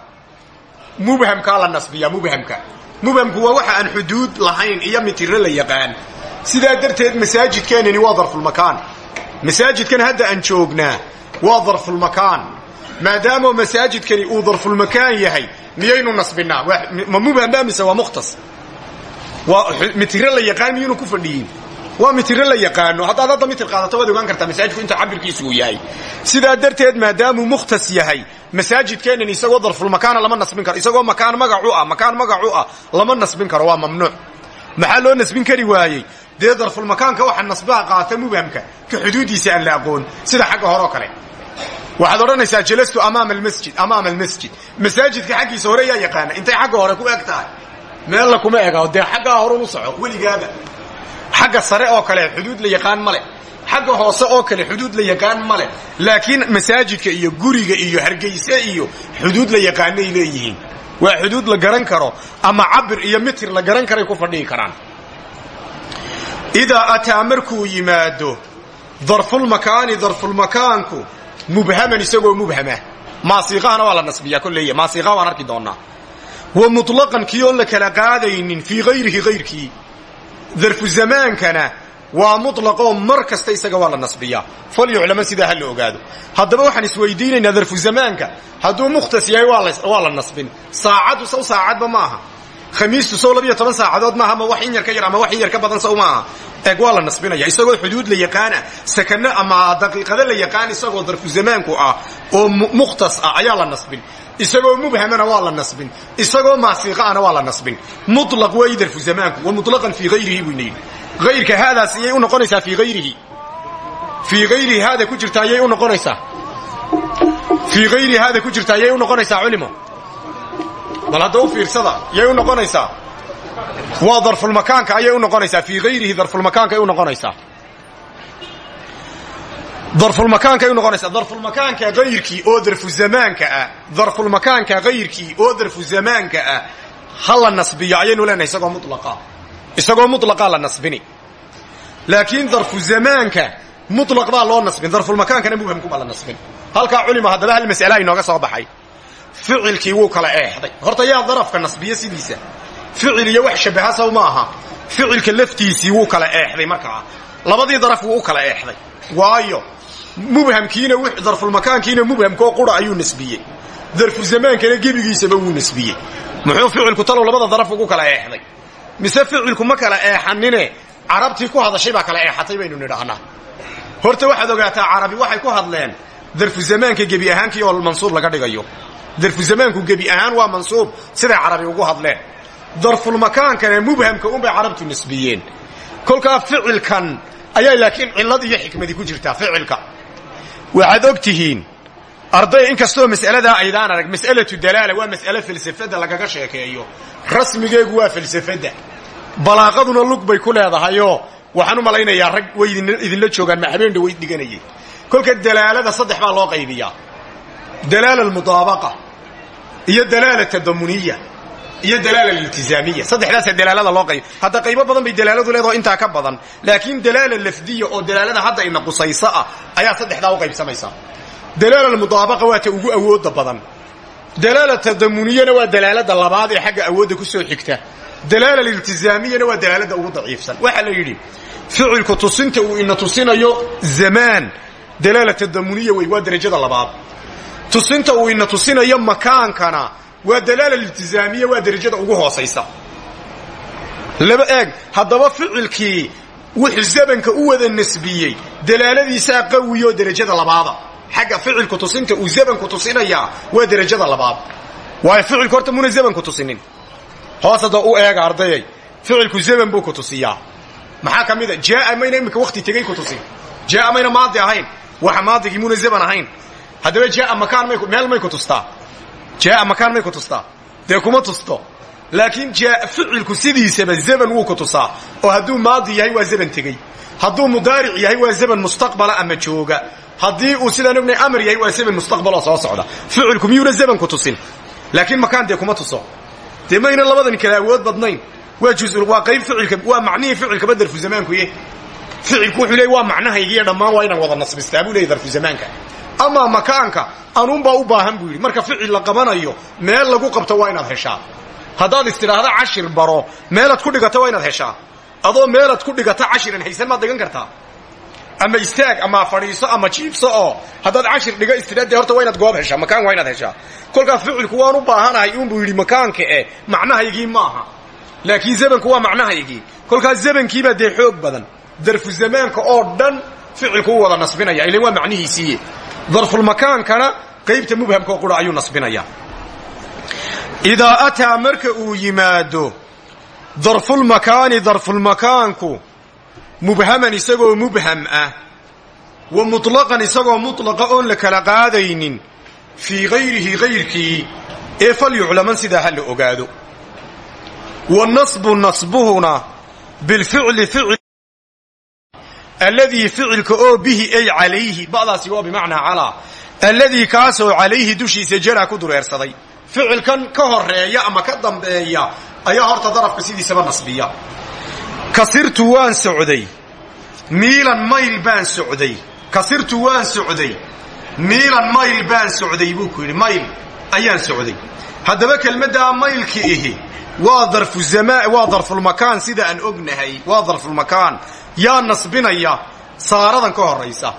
mubhamkaa la nasbiyaa mubhamka. Mubhamku waa waxa aan xuduud lahayn iyo mitiro la yaqaan. Sidaa darteed masaajidkeenani waa darfulmakaan masaajidkan hadda aan joognaa waa darfulmakaan. maadaama masaajidkani uu darfulmakaan yahay miyaynu nasbinaa ma mubhamba mise waa mukhtas waa mitiro la yaqaan miyuunu ku fadhiyin? Waa mitiro la yaqaano? Haddaad hadda mitir qaadato waad ogaan kartaa masaajidku inta cabirkiisu uu yahay. Sidaa darteed maadaamuu mukhtas yahay masaajidkeenan isagoo darfulmakaana lama nasbin karo. Isagoo makaan magacu ah makaan magacu ah lama nasbin karo waa mamnuuc. Maxaa loo nasbin kari waayey dee darfulmakaanka waxa nasbaha qaata mubhamka ka xuduudiisa aan la aqoon sida xagga hore oo kale. Waxaad odhanaysaa jalastu amaama almasjid amaama almasjid. Masaajidka xaggiisa hore yaa yaqaana intay xagga hore ku eg tahay. Meella kuma ega dee xaggaa hore u soco. Weligaaba xagga sare oo kale xuduud la yaqaan ma leh xagga hoose oo kale xuduud la yaqaan ma leh laakiin masaajidka iyo guriga iyo hargayse iyo xuduud la yaqaanay leeyihiin. Waa xuduud la garan karo ama cabir iyo mitir la garan karay ku fadhihi karaan idaa ataa markuu yimaado darfulmakaani darfulmakaanku mubhaman isagoo mubhama maasiiqahana waa la nasbiyaa kolleeya maasiiqaha waan arki doonnaa wa mutlaqan kii oon la kala qaadaynin fii hayrihi hayrkii darfu zamaankana waa mutlaqoo mar kasta isaga waa la nasbiyaa falyuclama sidaa ha la ogaado haddaba waxaan isweydiinaynaa darfu zamaanka hadduu mukhtas yahay waa la nasbin saacaddu saw saacadba ma khamiistu sow labiyo toban saacadood maaha ma wax in yar ka yar ama wax in yar ka badan sow maaha. Eeg waa nasbinaya isagoo xuduud la yaqaana sakano ama daqiiqado la yaqaan isagoo darfu zamaanku ah oo mukhtas ah ayaa la nasbin. Isagoo mubhamana waa la nasbin. Isagoo maasiiqaana waa la nasbin. Mulaq weeyi darfu zamaanku wa mutlaqan fii hayrihi buu yidhi. Hayrka haadaas iyay u noqonaysaa fii hayrihi fii hayrihi haada ku jirta ayay u noqonaysaa. Fii hayrihi haada ku jirta ayay u noqonaysaa culimo bal hadda u fiirsada yay u noqonaysaa. Waa darfulmakaanka ayay u noqonaysaa. Fii hayrihi darfulmakaanka ay u noqonaysaa. Darfulmakaanka ay u noqonaysaa. Darfulmakaanka hayrkii oo darfu zamaanka ah darfulmakaanka hayrkii oo darfu zamaanka ah ha la nasbiyo ayaynu leenahay isagoo mulaqa isagoo mulaqa la nasbini. Laakiin darfu zamaanka mulaq baa loo nasbin. Darfulmakaankana mubhamkubaa la nasbin. Halkaa culima haddaba hal mas'ala inooga soo baxay ficilkii wuu kala eexday horta yaa darafka nasbiya sidiisa. Ficil iyo wax shabaha saw ma aha. Ficilka laftiisii wuu kala eexday markaa labadii daraf wuu kala eexday waayo mubhamkiina darfulmakaankiina mubhamkoo qura ayuu nasbiyey. Darfu zamaankana gebigiisaba wuu nasbiyey. Muxuu ficilku talow labada daraf ugu kala eexday mise ficilku ma kala eexanine carabtii ku hadashay baa kala eexatay baynu nidhaahnaa horta waxaad ogaataa carabi waxay ku hadleen darfu zamaanka gebi ahaankii oo mansuub laga dhigayo darfu zamaanku gebi ahaan waa mansuub siday carabi ugu hadleen darfulmakaankana mubhamka unbay carabtu nisbiyeen kolkaa ficilkan ayaa laakiin cillad iyo xikmadi ku jirtaa ficilka waxaad og tihiin arday inkastoo mas'aladaa aydaan arag mas'alatu dalaala waa mas'ale falsafada lagaga sheekeeyo rasmigeegu waa falsafadda balaaqaduna lug bay ku leedahayoo waxaan u malaynayaa rag way idinla joogaan ma habeen dhawayd dhiganayay kolka dalaalada saddex baa loo qaybiyaa dalaala almudaabaqa iyo dalaala tadamuniya iyo dalaala aliltizaamiya saddexdaasa dalaalada loo qayb hadda qaybo badan bay dalaaladu leedaho intaa ka badan. Laakiin dalaala lafdiya oo dalaalada hadda ina qusayso ah ayaa saddexdaa u qaybsamaysa. Dalaala almudaabaqa waa ta ugu awooda badan. Dalaala tadamuniyana waa dalaalada labaad ee xagga awoodda ku soo xigta. Dalaala aliltizaamiyana waa dalaalada ugu daciifsan. Waxaa la yidhi ficilku tusinta uu ina tusinayo zamaan dalaala tadamuniya wey waa derajada labaad tusinta uu ina tusinayo makaankana waa dalaala iltizaamiya waa derajada ugu hoosaysa. Laba eeg haddaba ficilkii wuxuu zamanka u wada nasbiyey dalaaladiisaa qawiyo derajada labaada xagga ficilku tusinta uu zamanku tusinayaa waa derajada labaad. Waayo ficilku horta muna zamanku tusinin. Hoos hadda u eega ardayay ficilku zaman buu ku tusiyaa. Maxaa ka mida jaaa mayna iminka wakti tegey ku tusin. Jaaa mayna maadi ahayn. Waxa maadigii muna zaman ahayn haddaba makaan may ku tustaa jaaa makaan may ku tustaa dee kuma tusto. Laakiin ficilku sidiisaba zaman wuu ku tusaa oo hadduu maadi yahay waa zaman tegey hadduu mudaaric yahay waa zaman mustaqbala ama jooga haddii uu sidaan ognay amar yahay waa zaman mustaqbaloo soo socda. Ficilku miyuuna zaman ku tusin. Laakiin makaan dee kuma tuso. Dee mayna labadan kale awood badnayn. Waa juzul waa qayb ficilka waa macnihii ficilkaba darfu zamaankuye ficilku wuxuu leey waa macnahaygiiyo dhammaan waa inaan wada nasbistaa buu leeyay darfu zamaanka amaa makaanka anuunbaa u baahan buu yidhi. Marka ficil la qabanayo meel lagu qabto waa inaad heshaa. Haddaad istidhaahda cashir baro meelaad ku dhigata waa inaad heshaa. Adoo meelaad ku dhigata cashiran haysan maad dhigan kartaa. Ama istaag ama fadhiiso ama jiibso oo haddaad cashir dhiga istidhaa dee horta waa inaad goob heshaa. Makaan waa inaad heshaa. Kolkaa ficilku waan u baahanahay uunbuu yidhi makaanka eh macnahaygii maaha. Laakiin zamanku waa macnahaygii. Kolkaa zamankiibaa dee xoog badan. Darfu zamaanka oo dhan ficilku wada nasbinaya. Ilan waa macnihiisiiye darfulmakaankana qaybta mubhamkaoo qura ayuu nasbinaya. Idaa ataa marka uu yimaado darfulmakaani darfulmakaanku mubhaman isagoo mubham ah wa muطlaqan isagoo mutlaqa oon la kala qaadaynin fii hayrihi hayrkii ee falyuclaman sidaa ha la ogaado. Wa nasbu nasbuhuna bilficli ficil alladii ficilka oo bihi ay calayhi ba'daasi waa bimacnaa calaa alladii kaasoo calayhi dushiisa jara ku dureersaday. Ficilkan ka horreeya ama ka dambeeya ayaa horta darafka sidiisaba nasbiya. Kasirtu waan socday miilan mayl baan socday kasirtu waan socday miilan mayl baan socday buu ku yidhi mayl ayaan socday. Haddaba kelmaddaa maylki ihi waa darfulmakaan sida aan ognahay waa darfulmakaan yaa nasbinaya saaradan ka horaysa.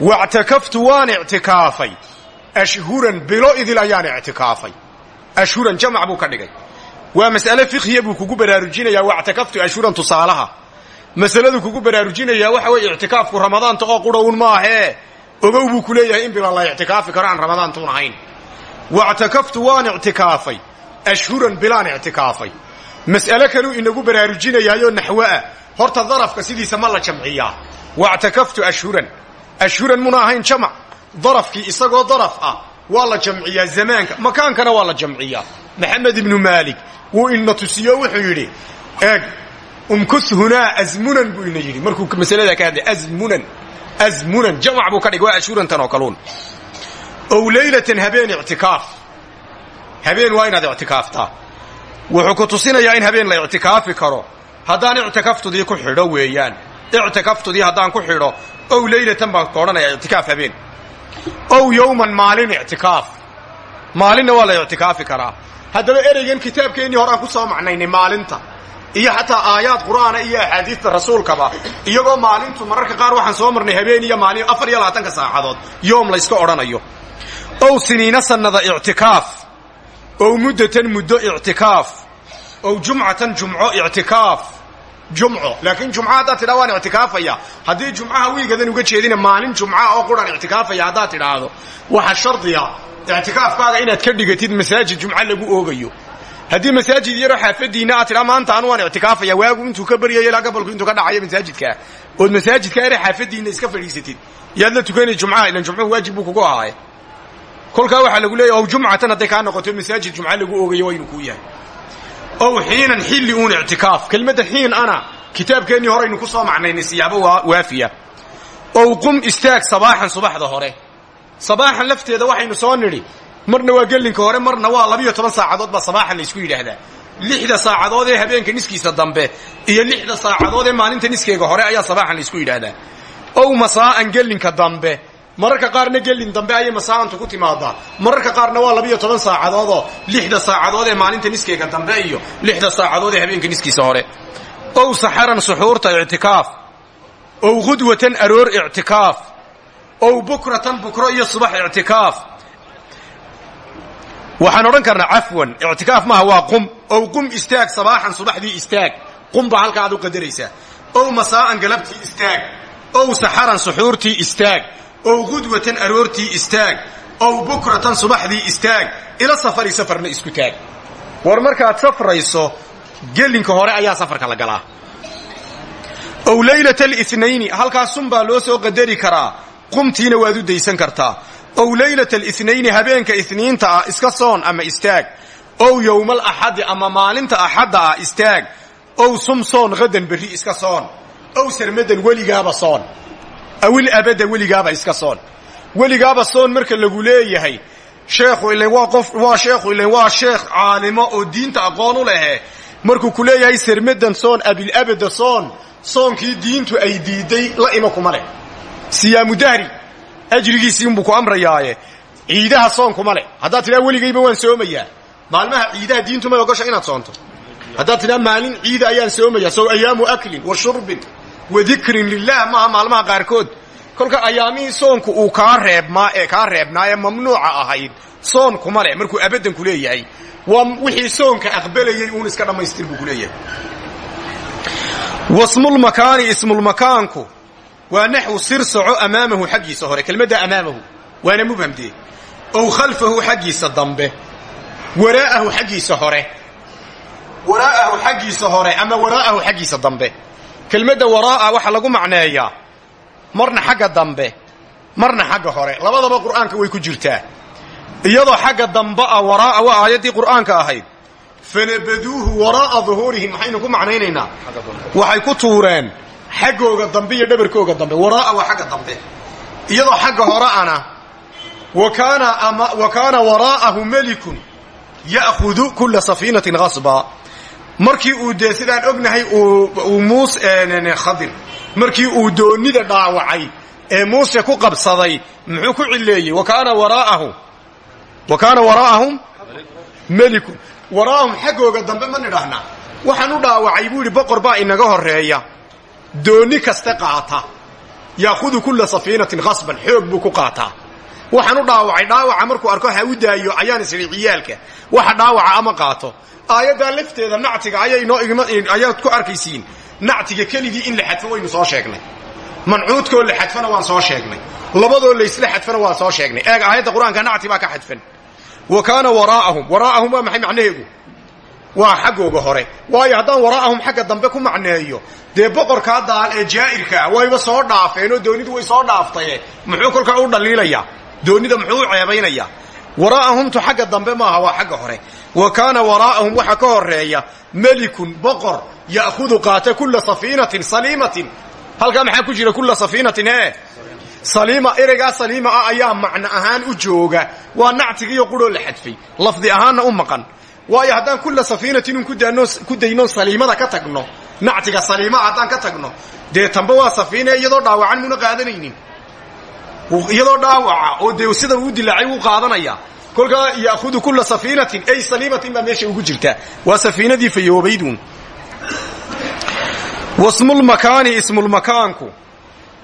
Wactakaftu waan ictikaafay. Ashhuran bilo idil ayaan ictikaafay. Ashhuran jamac buu ka dhigay. Waa mas'ale fiqhiya buu kugu baraarujinayaa wactakaftu ashhuran tusaalaha. Masaladu kugu baraarujinayaa waxa weeye ictikaafku ramadaanta oo qurhown maahee ogow buu ku in bila la ictikaafi karo aan ramadaantuun ahayn. Wactakaftu waan ictikaafay. Ashhuran bilaan ictikaafay. Mas'ale kaluu inagu baraarujinayaayoo naxwoah horta darafka sidiisa ma la jamciyaa. Wactakaftu ashhuran. Ashhuran muna ahayn jamac. Darafkii isagoo daraf ah waa la jamciyaa zamaanka. Makaankana waa la jamciyaa. Maxamed ibnu maalik wuu ina tusiyo wuxuu yidhi eeg umkus hunaa azmunan buu ina yidhi. Markuu masaladaa ka hadlay azmunan azmunan. Jamac buu ka dhig waa ashhurantan oo kaluun ow leylatan habeen ictikaaf habeen waa inaad ictikaaftaa wuxuu ku tusinayaa in habeen la ictikaafi karo haddaan ictikaftudii ku xidho weeyaan. Ictikaftudii haddaan ku xidho ow leylatan baan ka odhanaya ictikaaf habeen. Ow yowman maalin ictikaaf. Maalinna waa la ictikaafi karaa. Haddaba ereygan kitaabkeennii hore aan ku soo macnaynay maalinta iyo xataa aayaad qur'aana iyo axaadiista rasuulkaba iyagoo maalintu mararka qaar waxaan soo marnay habeen iyo maalin afar iyo labaatanka saacadood yoom layska odhanayo. Ow siniina sannada ictikaaf. Ow muddatan muddo ictikaaf. Ow jumcatan jumco ictikaaf jumco. Laakiin jumca haddaad tidhaa waan ictikaafaya. Haddii jumcaha wiigadan uga jeedina maalin jumca oo quran ictikaafaya haddaad tidhaahdo waxa shardiya ictikaafkaaga inaad ka dhigatid masaajid jumca lagu oogayo. Haddii masaajid yaroo xaafadiinna aad tidhaa maanta anu waan ictikaafaya. Waagu intuu ka baryayo ilaa gabolku intuu ka dhacayo masaajidkaa ood masaajidka yare xaafadiinna iska fadhiisatid yaad la tukanay jumcaha ilan jumcuhu waajib buu kugu ahaaye kolkaa waxaa lagu leeya ow jumcatan hadday kaa noqoto masaajid jumca lagu oogayo waa inuu yahay ow xiinan xilli uun ictikaaf kelmadda xiin ana kitaabkeennii horeynu ku soo macnaynay siyaabo waafiya ow qum istaag sabaaxan subaxda hore sabaaxan lafteeda waxaynu soo nidhi marna waa gelinka hore marna waa labiyo toban saacadood baa sabaaxan la isku yidhaahdaa lixda saacadood ee habeenka niskiisa dambe iyo lixda saacadood ee maalinta niskeega hore ayaa sabaaxan la isku yidhaahdaa ow masaa'an gelinka dambe mararka qaarna gelin dambe ayay masaa'antu ku timaadaa. Mararka qaarna waa labiyo toban saacadoodoo lixda saacadood ee maalinta niskeega dambe iyo lixda saacadood ee habeenka niskiisa hore. Ow saxaran suxuurta ictikaaf. Ow qudwatan aroor ictikaaf. Ow bukratan bukro iyo subax ictikaaf. Waxaan odhan karnaa cafwan ictikaaf maaha waa qum. Ow qum istaag sabaaxan subaxdii istaag. Qum baa halka aad u qadaraysaa ow masaa'an galabtii istaag. Ow saxaran suxuurtii istaag ow qudwatan aroortii istaag. Ow bukratan subaxdii istaag. Ila safari safarna isku taag. War markaad safrayso gelinka hore ayaa safarka la galaa. Ow laylata alnayni halkaas sun baa loo soo qadari karaa. Qumtiina waad u daysan kartaa. Ow laylata alnayni habeenka isniinta ah iska soon ama istaag. Ow yowmal axadi ama maalinta axadda ah istaag. Ow sum soon hadan berri iska soon. Ow sarmadan weligaaba soon awil abada weligaaba iska soon. Weligaaba soon marka lagu leeyahay sheekhu ilan waa qof waa sheekhu ilan waa sheekh caalimo oo diinta aqoon u lehe. Markuu ku leeyahay sarmadan soon abilabada soon soonkii diintu ay diiday la ima kuma leh. Siyaamu dahri ajrigiisii unbuu ku amrayaaye. Ciidaha soon kuma leh. Haddaad tidhaha weligayba waan soomayaa. Maalmaha ciidaha diintu may ogosha inaad soonto. Haddaad tidhaha maalin ciida ayaan soomayaa sow ayaamu aklin wa shurbin wa dikrin lilah maaha maalmaha qaarkood. Kolka ayaamihii soonku uu kaa reebmaa ee kaa reebnaa ee mamnuuca ahayd. Soon kuma leh markuu abadan ku leeyahay. Waa wixii soonka aqbalayay uun iska dhammaystir buu ku leeyahay. Wasmulmakaani ismulmakaanku waa naxwu sir soco amaamahu xaggiisa hore kelmadda amaamahu. Waana mubhamdee ow khalfahu xaggiisa dambe. Waraa'ahu xaggiisa hore. Waraa'ahu xaggiisa hore ama waraa'ahu xaggiisa dambe kelmadda waraa'a waxaa lagu macneeyaa marna xagga dambe marna xagga hore. Labadaba qur'aanka way ku jirtaa. Iyadoo xagga dambe ah waraa'a waa aayaddii qur'aanka ahayd. Fanabaduuhu waraa'a duhuurihim maxaynu ku macnaynaynaa. Waxay ku tuureen xaggooga dambe iyo dhabarkooga dambe. Waraa'a waa xagga dambe. Iyadoo xagga horeana wa kaana waraa'ahu melikun ya'hudu kula safiinatin hasba markii uu dee sidaan ognahay khadir. Markii uu doonida dhaawacay ee muuse ku qabsaday muxuu ku cileeyey wa kaana waraa'ahu wa kaana waraa'ahum melikun waraa'ahum xaggooga dambe ma nidhaahnaa waxaan u dhaawacay buu yidhi boqor baa inaga horreeya dooni kaste qaata. Yaahudu kula safiinatin khasban xoog buu ku qaataa waxaan u dhaawacay dhaawaca markuu arko ha u daayo ayaan isiri ciyaalka waxa dhaawaca ama qaato. Aayaddaa lafteeda nactiga ayaad ku arkaysiin. Nactiga keligii in la xadfo waynu soo sheegnay. Mancuudkoo la xadfana waan soo sheegnay. Labadoo laysla xadfana waan soo sheegnay. Eeg aayadda qur'aanka ka xadfan. Wa kaana waraa'ahum waraa'ahum waa maxay macnaheedu waa xaggooga hore. Waayo haddaan waraa'ahum xagga dambe ku macneeyo dee boqorkaa daal ee jaa'irka ah wayba soo dhaafeenoo doonidu way soo dhaaftaye muxuu kolkaa u dhaliilayaa doonida muxuu u ceebaynayaa waraa'ahumtu xagga dambe maaha waa xagga hore. Wa kaana waraa'ahum waxa ka horreeya melikun boqor ya'hudu qaata kula safiinatin saliimatin. Halkaa maxaa ku jira kula safiinatin ee saliima ereygaa saliima ah ayaa macno ahaan u jooga. Waa nactigiiyo quroo la xadfay. Lafdi ahaanna u maqan. Waayo haddaan kula safiinatin un ku daynoon saliimada ka tagno nactiga saliimaa haddaan ka tagno dee tamba waa safiine iyadoo dhaawacan muna qaadanaynin iyadoo dhaawaca oo dee sida uu dilaacay wuu qaadanaya. Kolkaa ya'hudu kula safiinatin ay saliimatin baa meesha ugu jirta. Waa safiinadii fayoobaydun wasmulmakaani ismulmakaanku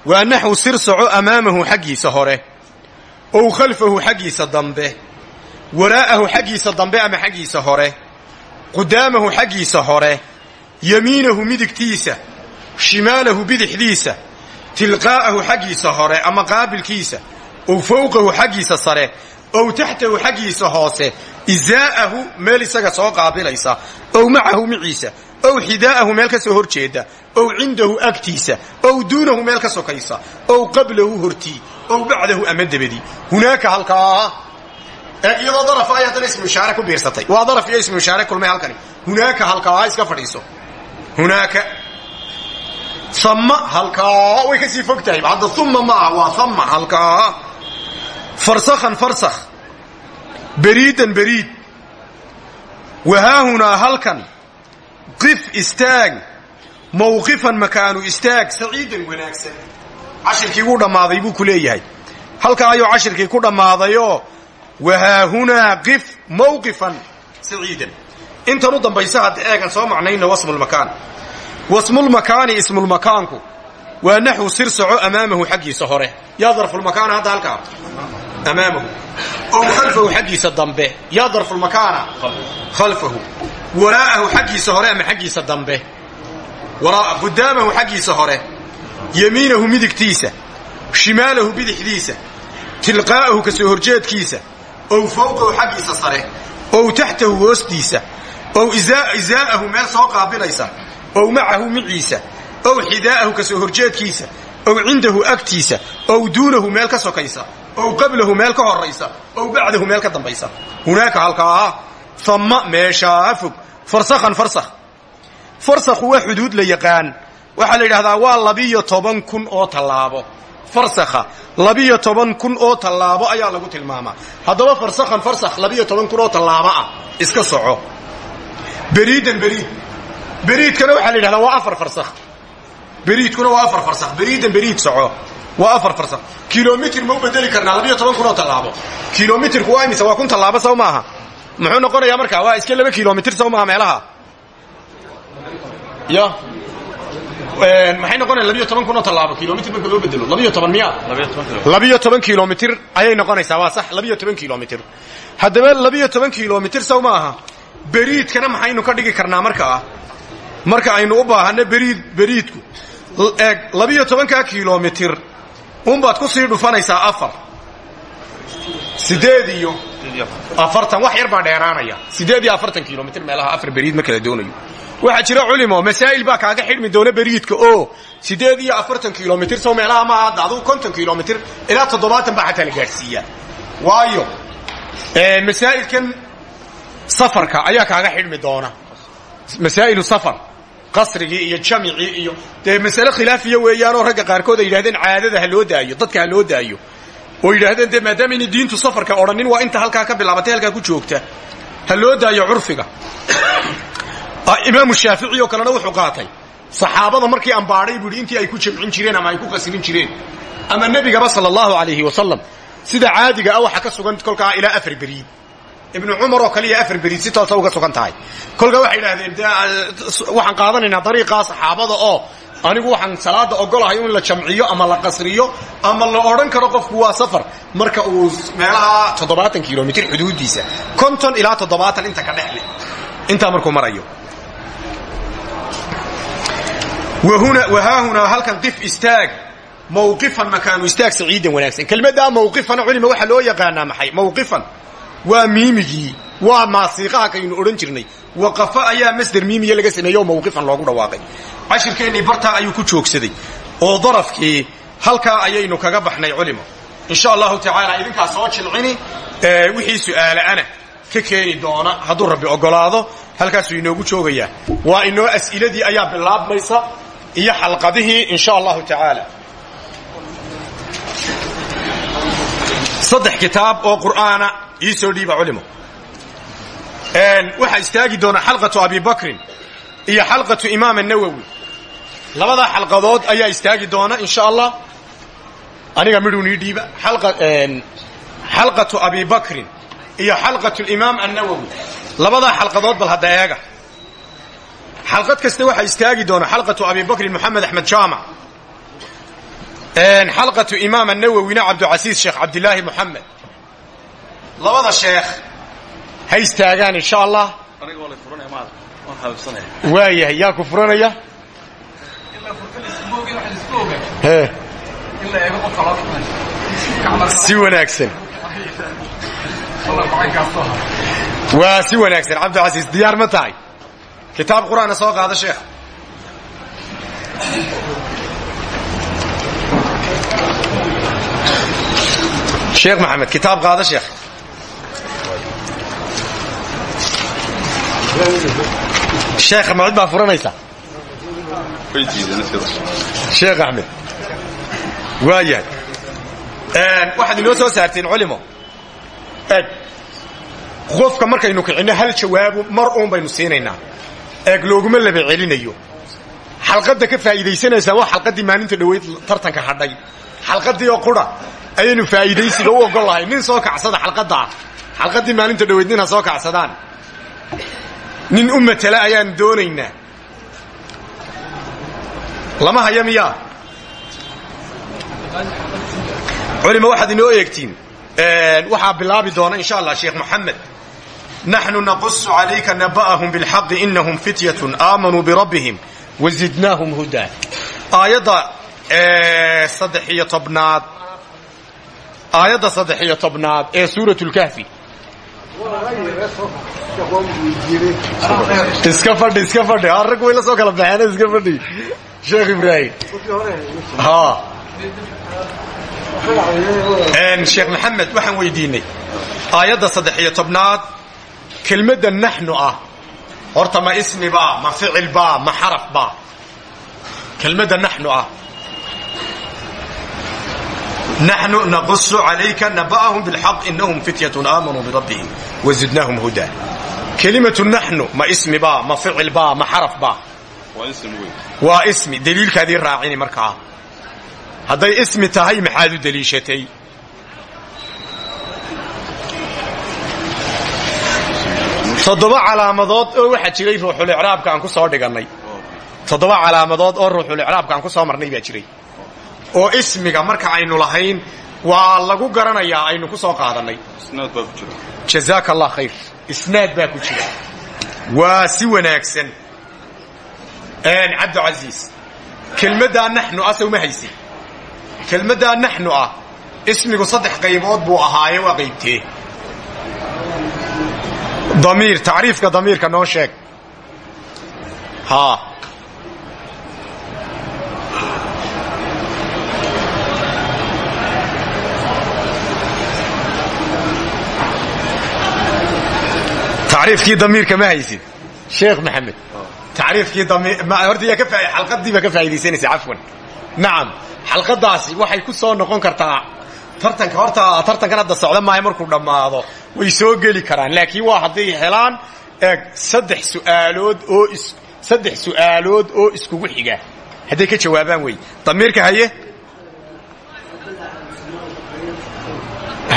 waa naxwu sir soco amaamahu xaggiisa hore. Ow khalfahu xaggiisa dambe. Waraa'ahu xaggiisa dambe ama xaggiisa hore. Qudaamahu xaggiisa hore. Yamiinahu midigtiisa. Shimaalahu bidixdiisa tilqaa'ahu xaggiisa hore ama qaabilkiisa ow fowqahu xaggiisa sare ow taxtahu xaggiisa hoose isaa'ahu meel isaga soo qaabilaysa ow macahu miciisa ow xidaa'ahu meel ka soo hor jeeda ow cindahu agtiisa ow duunahu meel ka sokaysa ow qablahu hortii ow bacdahu ama dabadii hunaaka halkaa. Iyadoo daraf ay haddana ismu ishaare ku biirsatay. Waa daraf iyo ismu ishaare kulmay halkani. Hunaaka halkaa ama halkaa way ka sii fog tahay hadda uma ma ah waa ama halkaa farsakhan farsakh. Beriidan beriid. Wahaahunaa halkan. Qif istaag. Mawqifan makaanu istaag. Saciidan wanaagsan. Cashirkii wuu dhammaaday buu ku leeyahay. Halkaa ayuu cashirkii ku dhammaadayoo wahaahunaa qif mawqifan saciidan. Intan u dambaysa eegan soo macnayno wasmulmakaan wasmulmakaani ismulmakaanku waa naxwu sir soco amaamahu xaggiisa hore. Yaa darfulmakaana hadda halkaa amaamahu. Ow khalfahu xaggiisa dambe. Yaa darfulmakaana khalfahu. Waraa'ahu xaggiisa hore ama xaggiisa dambe? Qudaamahu xaggiisa hore. Yamiinahu midigtiisa. Shimaalahu bidixdiisa. Tilqaa'ahu ka soo horjeedkiisa. Ow fawqahu xaggiisa sare. Ow taxtahu hoostiisa. Ow isaa'ahu meel soo qaabilaysa ow macahu miciisa ow xidaa'ahu ka soo horjeedkiisa ow cindahu agtiisa ow duunahu meel ka sokaysa ow qablahu meel ka horaysa ow bacdahu meel ka dambaysa. Hunaaka halkaa ama meeshaa fog. Farsakhan farsakh. Farsakhu waa xuduud la yaqaan. Waxaa la yidhahdaa waa labiyo toban kun oo tallaabo. Farsakha labiyo toban kun oo tallaabo ayaa lagu tilmaamaa haddaba farsakhan farsakh labiyo toban kun oo tallaabo ah. Iska beriidkana waxaa la yidhahdaa waa afar farsakh. Beriidkuna waa afar farsakh. Beriidan beriid soco waa afar farsakh. Kilomitr ma u bedeli karnaa labiyo toban kun oo tallaabo. Kilomitrku waa imise waa kun tallaabo sow maaha. Muxuu noqonayaa markaa waa iska laba kilomitr sow maaha meelaha. Ya maxay noqonaya labiyo toban kun oo tallaabo? Kilomitr marka loo bedelo labiyo toban miya? Labiyo toban kilomitr. Ayay noqonaysaa waa sax. Labiyo toban kilomitr. Haddaba labiyo toban kilomitr sow ma aha beriidkana maxaynu ka dhigi karnaa markaa marka aynu u beriid beriidku. Eeg labiyo tobankaa kilomitr unbaad ku sii dhufanaysaa afar. Sideed iyo afartan. Wax yar baa dheeraanaya. Sideed iyo afartan kilomitr meelaha afar beriid ma kala doonayo. Waxaa jira culimo masaa'il baa kaaga xidhmi doona beriidka oo sideed iyo afartan kilomitr sow meelaha maaha hadda aduu konton kilomitr ilaa toddobaatan baa xataa la gaadhsiiyaa waayo masaa'ilkan safarka ayaa kaaga xidhmi doona. Masaa'ilu safar qasrigii iyo jamicii iyo dee masale khilaafiya weeyaanoo ragga qaarkood ay yidhahdeen caadada loo daayo dadka loo daayo. Oo yidhahdeen dee maadaamaynay diintu safarka odhanin waa inta halkaa ka bilaabatay halkaa ku joogta. Ha loo daayo curfiga. Imaamu shaafici oo kalena wuxuu qaatay saxaabada markii ambaadhay buu intii ay ku jamcin jireen ama ay ku qasrin jireen ama nebigaba sala allahu alayhi wasalam sida caadiga ah waxa ka sugan kolkaa ilaa afar beriid ibnu cumar oo kaliya afar beriid si toosa uga sugan tahay. Kolkaa waxay idhahdeen de waxaan qaadanaynaa dariiqaa saxaabada oo anigu waxaan salaada ogolahay in la jamciyo ama la qasriyo ama la odhan karo qofku waa safar. Marka uu meelaha toddobaatan kilomitr xuduudiisa konton ilaa toddobaatan inta ka dhex leh. Intaa markuu marayo. Wahaahunaa halkan qif istaag. Mawqifan makaanu istaag saciidan wanaagsan. Kelmaddaa mawqifana culima waxaa loo yaqaanaa maxay? Mawqifan waa miimigii waa maasiiqaha kaynu odhan jirnay. Waqafa ayaa masder miimiya laga sameeye oo mawqifan loogu dhawaaqay. Cashirkeennii bartaa ayuu ku joogsaday oo darafkii halkaa ayaynu kaga baxnay culimo. Insha allahu tacaala idinkaa soo jilcini wixii su'aalaana ka keeni doona hadduu rabbi ogolaado halkaasuu inoogu joogayaa. Waa inoo as'iladii ayaa bilaabmaysa iyo xalqadihii insha allahu tacaala saddex kitaab oo qur'aana ii dhiiba culimo. Waxaa istaagi doona xalqatu abi bakrin iyo xalqatu imaam annawowi labadaa xalqadood ayaa istaagi doona insha allah aniga midhuun ii dhiiba. Xalqatu abi bakrin iyo xalqatu imaam annawowi labadaa xalqadood bal hadda eega. Xalqad waxaa istaagi doona xalqatu abi bakrin moxamed axmed jaamac xalqatu imaam annawowina cabducasiis sheekh cabdilaahi moxamed labada sheekh ha istaagaan insha allah waayahay yaa ku furanaya? Si wanaagsan. Waa si wanaagsan. Cabdilcasiis diyaar ma tahay? Kitaab qur'aana soo qaada sheekh sheekh maxamed kitaab qaada sheekh sheekha ma cid baa furanaysa. Sheekh axmed waayahay. Waxaad inoo soo saarteen culimo. Eeg qofka markaynu kicinno hal jawaabu mar uun baynu siinaynaa. Eeg looguma laba celinayo. Xalqadda ka faa'iidaysanaysaa waa xalqaddii maalinta dhoweyd tartanka hadhay. Xalqaddii oo qura ayaynu faa'iidaysiga u ogol lahay nin soo kacsada xalqadda ah. Xalqaddii maalinta dhoweyd nin ha soo kacsadaan. Nin u matala ayaan doonaynaa. Lama haya miyaa? Culima waxaad inoo eegtiin waxaa bilaabi doona insha allah sheekh moxamed naxnu naqusu calayka naba'ahum bilxaqi inahum fityatun aamanuu birabbihim wazidnaahum hudaa. Aayadda saddex iyo tobnaad aayadda saddex iyo tobnaad ee suurat lkahfi iska fadhi iska fadhi. Ha rag way la soo kala baxeen iska fadhi. Sheekh ibraahim. Ha sheekh maxamed waxaan weydiinay. Aayadda saddex iyo tobnaad kelmadda naxnu ah. Horta ma ismi baa ma ficil baa ma xaraf baa kelmadda naxnu ah naxnu naqusu calayka naba'ahum bilxaq inahum fityatun aamanuu birabbihim wazidnaahum hudaa kelimatu naxnu ma ismi baa ma ficil baa ma xaraf baa waa ismi daliilkaadii raacini markaa hadday ismi tahay maxaad u deliishatay toddoba calaamadood oo waxaa jiray ruuxulicraabka aan ku soo dhigannay toddoba calaamadood oo ruuxulicraabka aan ku soo marnay baa jiray oo ismiga marka aynu lahayn waa lagu garanayaa aynu ku soo qaadannay jazaaka allah khayr. Isnaad baa ku jira. Waa si wanaagsan. Cabdicasiis kelmaddaa naxnu ah sawma haysin kelmaddaa naxnu ah ismigu saddex qaybood buu ahaaye waa qaybtee? Damiir tacriifka damiirka noo sheeg. Haa tacriifkii damiirka ma haysid. Sheekh maxamed. Yaa ka faa'iidaysanaysa cafwan. Nacam xalqadaasi waxay ku soo noqon kartaa tartanka horta tartankan hadda socda maayo markuu dhammaado way soo geli karaan. Laakiin waa hadday helaan eeg saddex su'aalood oo saddex su'aalood oo iskugu xiga. Hadday ka jawaabaan wey. Damiirka haye?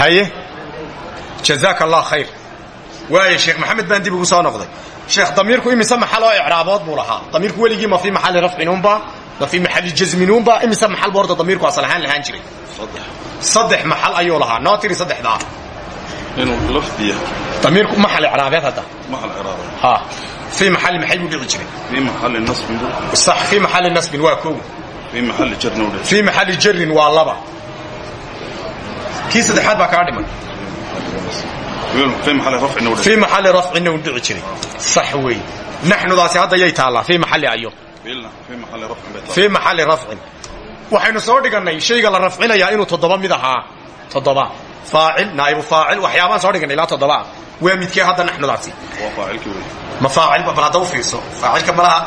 Haye? Jazaaka allah khayr waayo sheekh maxamed baan dib ugu soo noqday. Sheekh damiirku imise maxal oo icraabood buu lahaa. Damiirku weligii ma fii maxalli rafcinunba ma fii maxalli jasminunba imise maxal bu horta damiirku asal ahaan lahaan jiray. Saddex. Maxal ayuu lahaa. Noo tiri saddexdaa. Inuu lafdiya damiirku maxal icraabeed hadda? Maxal icraabeed. Ha. Fii maxalli maxay buu dhici jiray? Fii maxalli nasbin sax fii maxalli nasbin waa kow fii maxalli jarna u fii maxalli jarrin waa laba. Kii saddexaad baa kaa dhiman fii maxalli rafcina u dhici jiray. sax wey naxnudaasi hadda yay taallaa fii maxalli ayo. Fii maxalli rafcin rafcin waxaynu soo dhigannay shayga la rafcinayaa inuu toddoba mid ahaa. Toddoba. Faacil naa'ibu faacil. Waxyaabaan soo dhigannay ilaa toddoba. Ah waa midkee hadda naxnudaasi? Ma faacilba bal hadda u fiirso. Faacilka malaha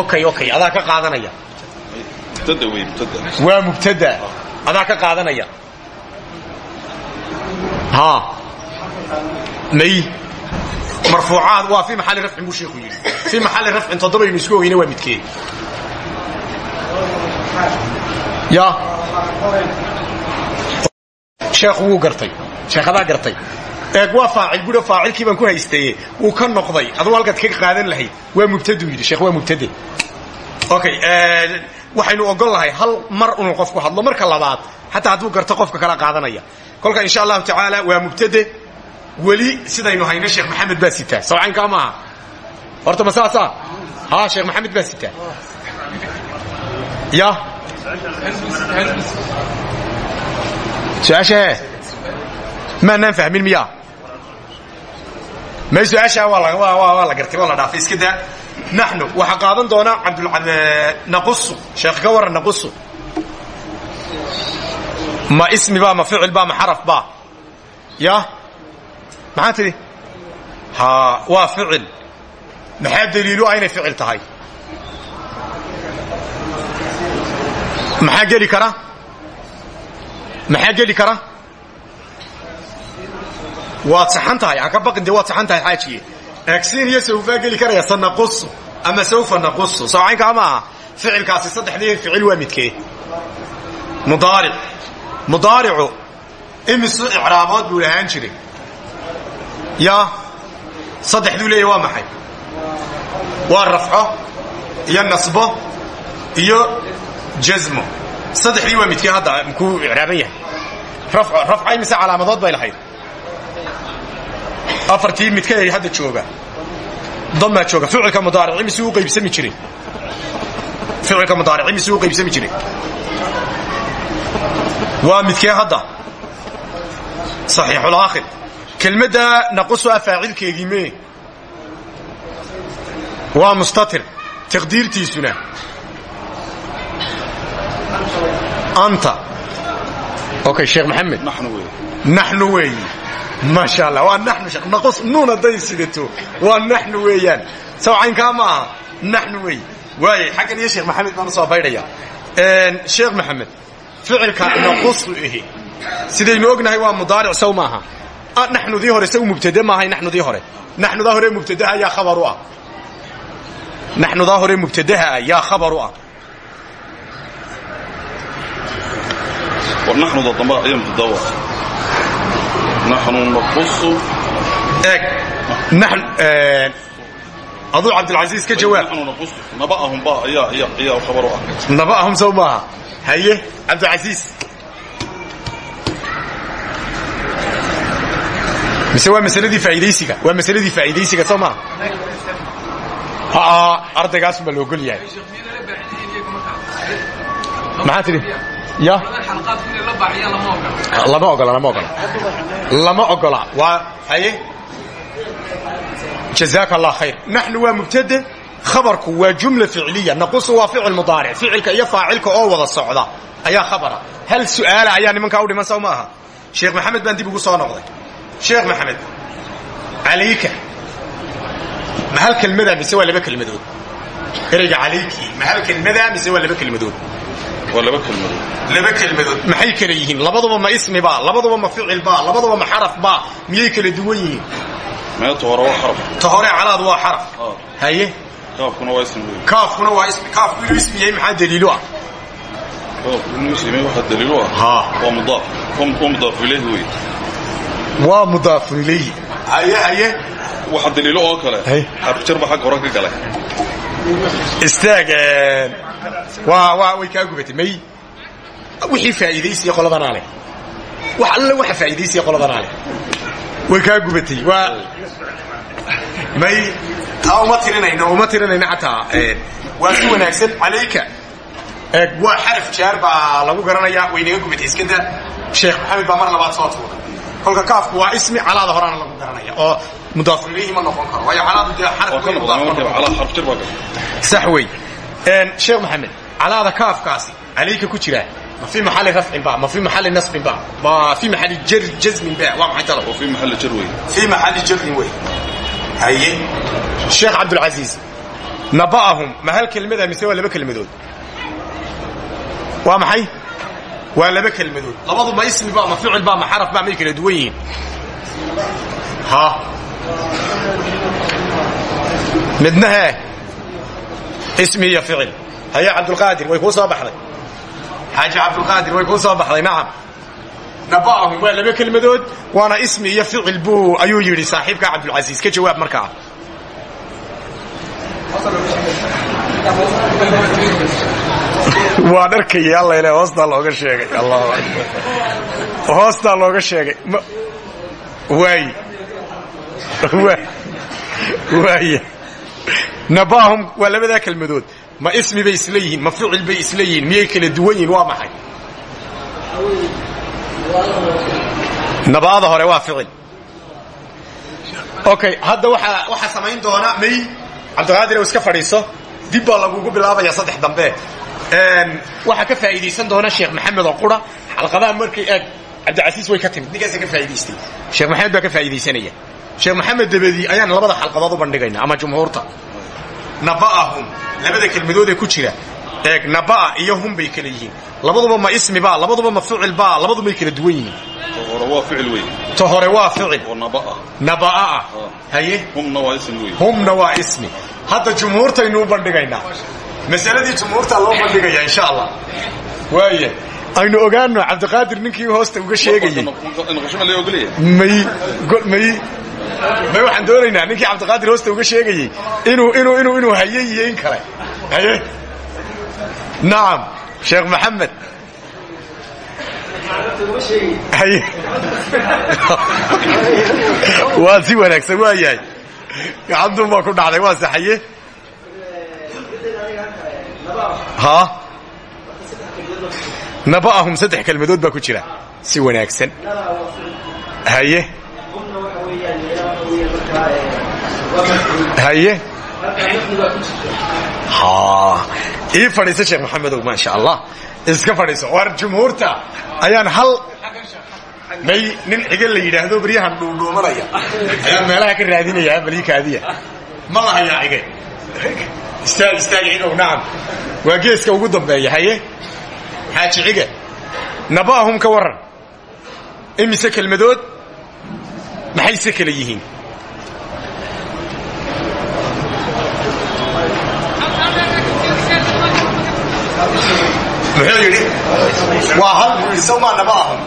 okay okay. Adaa ka qaadanaya. Waa mubtada. Adaa ka qaadanaya may marfuucaad waa fii maxalli rafcin buu sheekhu yidhi. Fii maxalli rafcin toddobaynu isku ogeyna waa midkee ya. Sheekhu wuu gartay. Sheekhadaa gartay. Eeg waa faacil buha faacilkii baan ku haystaye wuu ka noqday. Aduu halkaad ka qaadan lahayd. Waa mubtaduu yidhi sheekh waa mubtade. Okay waxaynu ogol lahay hal mar inuu qofku hadlo. Marka labaad xataa hadduu garto qofka kala qaadanaya. Kolka insha allahu tacaala waa mubtade weli sidaynu hayno sheekh maxamed baa sitaa sawcaynkaa maaha. Horta ma saasaa haa sheekh maxamed baa sitaa ya. Su'aasha hee maanaan fahmin miyaa may su'aashaa waa la gartay waa la dhaafay. Iska daa. Naxnu waxaa qaadan doona abdnaqusu sheekh ka waran naqusu ma ismi baa ma ficil baa ma xaraf baa. Ya maxaa tidhi waa ficil. Maxaa daliilu ah inay ficil tahay? Maxaa geli kara? Maxaa geli kara? Waad saxan tahay ha ka baqin dee waad saxan tahay xaajiye agsin iyo sawfaa geli karaya sanaqusu ama sawfa naqusu sawcaynkaa ma aha. Ficilkaasi saddexdii ficil waa midkee. Mudaaric. Mudaaricu imisu icraabood buu lahaan jiray yaa saddexduu leeyahy waa maxay? Waa rafco iyo nasbo iyo jasmo saddexdii waa midkii hadda mkuu icraaban yahay. Rafca imise calaamadood bay lahayd? Afartii midkay hadda jooga. Damaa jooga. Ficilka mudaaric imise u qaybsami jiray? Ficilka mudaaric imise u qaybsami jiray? Waa midkee hadda? Saxiixulaakhir kelmadda naqusu a faacilkeegii mee waa mustatir taqdiirtiisuna. Anta. Okay sheekh maxamed naxnu weeyi maasha allah waa naxnu sheekh naqus nuun hadday sidato waa naxnu weeyaan. Sawcaynkaa ma aha. Naxnu weeyi waayay xaggan iyo sheekh maxamed baan u soo baydhaya sheekh maxamed ficilka naqusu ihi. Sidaynu ognahay? Waa mudaaric saw maaha naxnudii hore saw mubtade maahay naxnudii hore. Naxnudaa hore mubtadaha yaa khabar u ah naxnudaa hore mubtadaha ah. Yaa khabar u ah aduu cabdilcasiis ka jawaab. Naba'ahum u ah. Naba'ahum saw maaha. Haye cabdilcasiis mise waa masaladii faa'iidaysiga waa masaladii faa'iidaysiga soo haa ardaygaas baa loogol yahay. Maxaa tidhi ya? Lama ogola lama ogola. Lama ogola. Waa haye? Jazaaka allah khayr. Naxnu waa mubtade khabarku waa jumla ficliya. Naqusu waa ficil mudaaric. Ficilka iyo faacilka oo wada socda ayaa khabara. Hal su'aala ayaa nimankaa u dhiman saw maaha sheekh maxamed baan dib ugu soo noqday sheekh maxamed calayka ma hal kelmadaa mise waa laba kelmadood ereyga calayki ma hal kelmadaa mise waa laba kelmadood waa laba kelmadood laba kelmadood maxay kala yihiin? Labaduba ma ismi baa labaduba ma ficil baa labaduba ma xaraf baa miyay kala duwan yihiin? Meelta hore waa xaraf. Ta hore calaad waa xaraf. Ah. haye? Kaafkuna waa ism wey kaafkuna waa ismi. Kaafku inuu ismi yahay maxaa daliilu ah? Kaafku inuu ism yahay waxaa daliil u ah. Waa mudaaf. Waa mudaaf ilayhi wey waa mudaafun ilayhi haye haye waxa daliilo oo kale. Baa xagga hore ka galay istaag waa waa way kaa gubatay may. Wixii faa'iidaysiya qoladanaa leh. Wax alle waxa faa'iidaysiya qoladanaa leh. Way kaa gubatay waa. May. Uma tirinayno uma tirinayno xataa waa si wanaagsan calayka. Waa xaraf jaar baa lagu garanayaa way naga gubatay iskada. Sheekh maxamed baa mar labaad soo tuuray kolka kaafku waa ismi calaada horaana lagu garanaya oo mudaafun ilayhi ma noqon karo. Waayo calaadu dee xaraf waa ka mudaaf ma noqda noqon karo. calaa xarfjar baa galay sax wey sheekh maxamed calaada kaafkaasi calayka ku jira ma fi maxali rafcin ba ma fi maxali nasbin ba ma fi maxali jazmin ba waa maxay talab oo fi maxalli jar wey fi maxali jarin wey haye. Sheekh cabdulcasiis naba'ahum ma hal kelmada mise waa laba kelmadood? Waa maxay waa laba kelmadood. Labadu ma ismi ba ma ficil ba ma xaraf ba may kala duwan yihiin. Ha. Midna hee ismi iyo ficil. Haye cabdulqaadir way kuu soo baxday. Xaaji cabdulqaadir way kuu soo baxday nacam. Naba'ahum waa laba kelmadood. Waana ismi iyo ficil buu ayuu yidhi saaxiibka cabdulcasiis ka jawaab markaa waa dharkayay alla ile hoostaa looga sheegay. Allahu akbar. Hoostaa looga sheegay. Waay. Waaya naba'ahum waa labadaa kelmadood. Ma ismi bay isla yihiin ma ficil bay isla yihiin miyay kala duwan yihiin? Waa maxay? Naba'ada hore waa ficil okay hadda waxaa waxaa samayn doona. May cabdiqaadir iska fadhiiso dib baa lagugu bilaabaya saddex dambe waxaa ka faa'iidaysan doona sheekh maxamed oo qura xalqadaha markay aad cabdicasiis way ka timid. Ninkaasa ka faa'idaystay sheekh maxamed baa ka faa'iidaysanaya sheekh maxamed dabadi ayaan labada xalqadood u bandhigayna ama jumhuurta. Naba'ahum labada kelmadoodee ku jira. Eeg naba'a iyo hum bay kala yihiin. Labaduba ma ismi ba labaduba ma ficil ba labadubay kala duwan yihiin. Ta hore waa ficil oo naba'a. Naba'a. Ah haye? Humna waa ismi hadda jumhuurtaynu u bandhigaynaa masaladii jumhuurta loo bandhigaya insha allah waaya aynu ogaano cabdiqaadir ninkii hoosta uga sheegayey may may may waxaan doonaynaa ninkii cabdiqaadir hoosta uga sheegayey inuu inuu inuu inuu haye iyo in kale haye? Nacam sheekh maxamed. Waa si wanaagsan waa yahay gacantuun baa ku dhacday waa saxaye naba'ahum saddex kelmadood baa ku jira si wanaagsan haye haye ha ii fadhiiso sheekh maxamedow maasha allah iska fadhiiso war jumhuurta ayaan hal may nin xiga la yidhaahdo baryahan dhuudhuumanaya ayaan meelaha ka raadinaya baliikaadiya ma lahayaa xige istaag istaag xigow nacam waa geeska ugu dambeeya haye? Xaaji xige naba'ahum ka warran. Imise kelmadood? Maxayse kala yihiin? Muxuu yidhi? Waa hal isamaa naba'ahum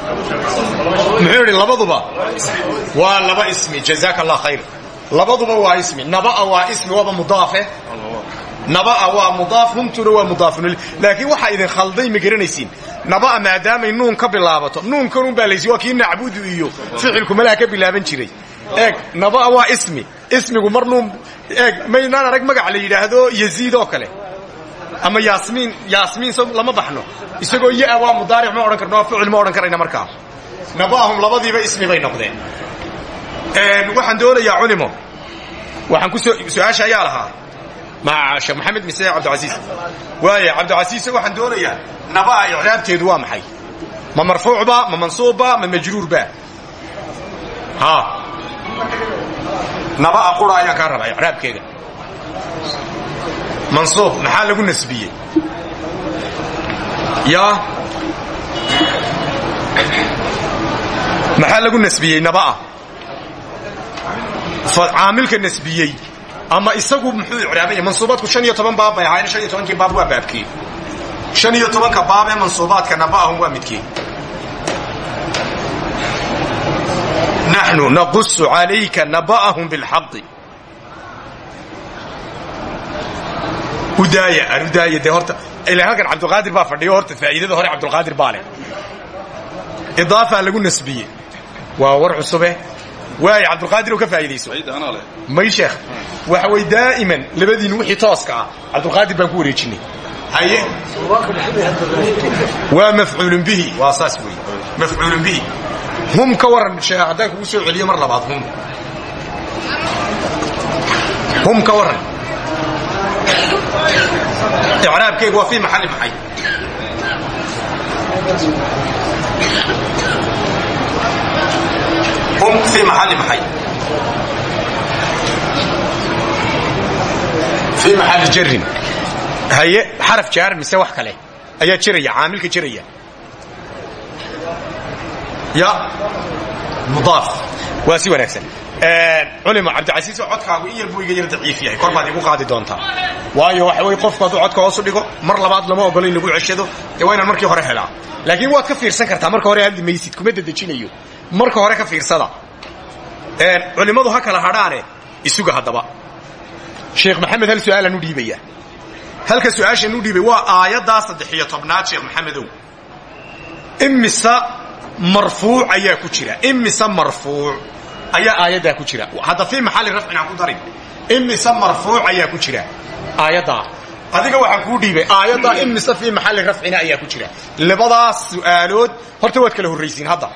muxuu yidhi labaduba? Waa laba ismi jazaaka allah khayr. Labaduba waa ismi naba'a waa ismi waaba mudaafe naba'a waa mudaaf humtuna waa mudaafun laakiin waxaa idin khalday ma garanaysiin. Naba'a maadaamay nuun ka bilaabato. Nuunkanun baa laysi waa kii nacbudu iyo ficilku malaha ka bilaaban jiray. Eeg naba'a waa ismi. Ismigu mar nuun eeg maynaan arag magac la yidhaahdo yaziid oo kale. Ama yaasmiin yaasmiin lama baxno. Isagoo ya waa mudaaric ma odhan karno waa ficil ma odhan karayna markaa. Naba'ahum labadiiba ismi bay noqdeen. Waxaan doonayaa culimo. Waxaan ku su'aasha ayaa lahaa ma sheekh maxamed mise cabdicasiis waaya cabdicasiis waxaan doonayaa naba'a icraabteedu waa maxay ma marfuucba ma mansuubba ma majruurba ha naba'a qura ayaan kaa rabaa icraabkeeda mansuub maxaa lagu nasbiyey ya maxaa lagu nasbiyey naba'a caamilka nasbiyey ama isagu muxuu icraabaya mansuubaadku shan iyo baab bay ahaayeen shan iyo baab waa baabkii. Shan iyo tobanka baab ee mansuubaadka naba'ahum waa midkii. Naxnu naqusu calayka naba'ahum bilxaqi udaaya aan udaaya dee horta ilaa halkan cabdulqaadir baa fadhiyo horta faa'iidada hore cabdulqaadir baa leh. Idaafaa lagu nasbiyey. Waa war cusube waay cabdulqaadir oo ka leh. May sheekh waxa way daa'iman labadiin wixii tooska ah cabdulqaadir baan ku wareejinay. Haye. Waa mafcuulun bihi. Waa saas wey mafcuulun bihi. Hum ka waran sheekh haddaan kugu soo celiyo mar labaad hum. Hum ka waran. Icraabkeygu waa fii maxalli maxay hum fii maxalli maxay fii maxalli jarin haye xaraf jaar mise wax kale ayaa jiraya caamilka jiraya ya mudaaf waa si wanaagsan culimo cabdicasiis oo codkaagu in yar buu iga yar daciif yahay kor baad igu qaadi doontaa waayo waxa wey qofku hadduu codka hoosu dhigo mar labaad lama ogolo in lagu ceshado dee waa inaan markii hore helaa laakiin waad ka fiirsan kartaa marka hore hadli maysid kuma dedejinayo marka hore ka fiirsada. Culimmadu ha kala hadhaane isuga haddaba. Sheekh maxamed hal su'aalaan u dhiibaya? Halka su'aashaan u dhiibay waa aayaddaa saddex iyo tobnaad sheekh maxamedow imise marfuuc ayaa ku jira? Imise marfuuc ayaa aayaddaa ku jira? Hadda fii maxalli rafcin aan ku darin. Imise marfuuc ayaa ku jira? Aayaddaa. Adiga waxaan kuu dhiibay aayaddaa imise fii maxalli rafcina ayaa ku jira. Labadaas su'aalood horta waad kala horraysiin hadda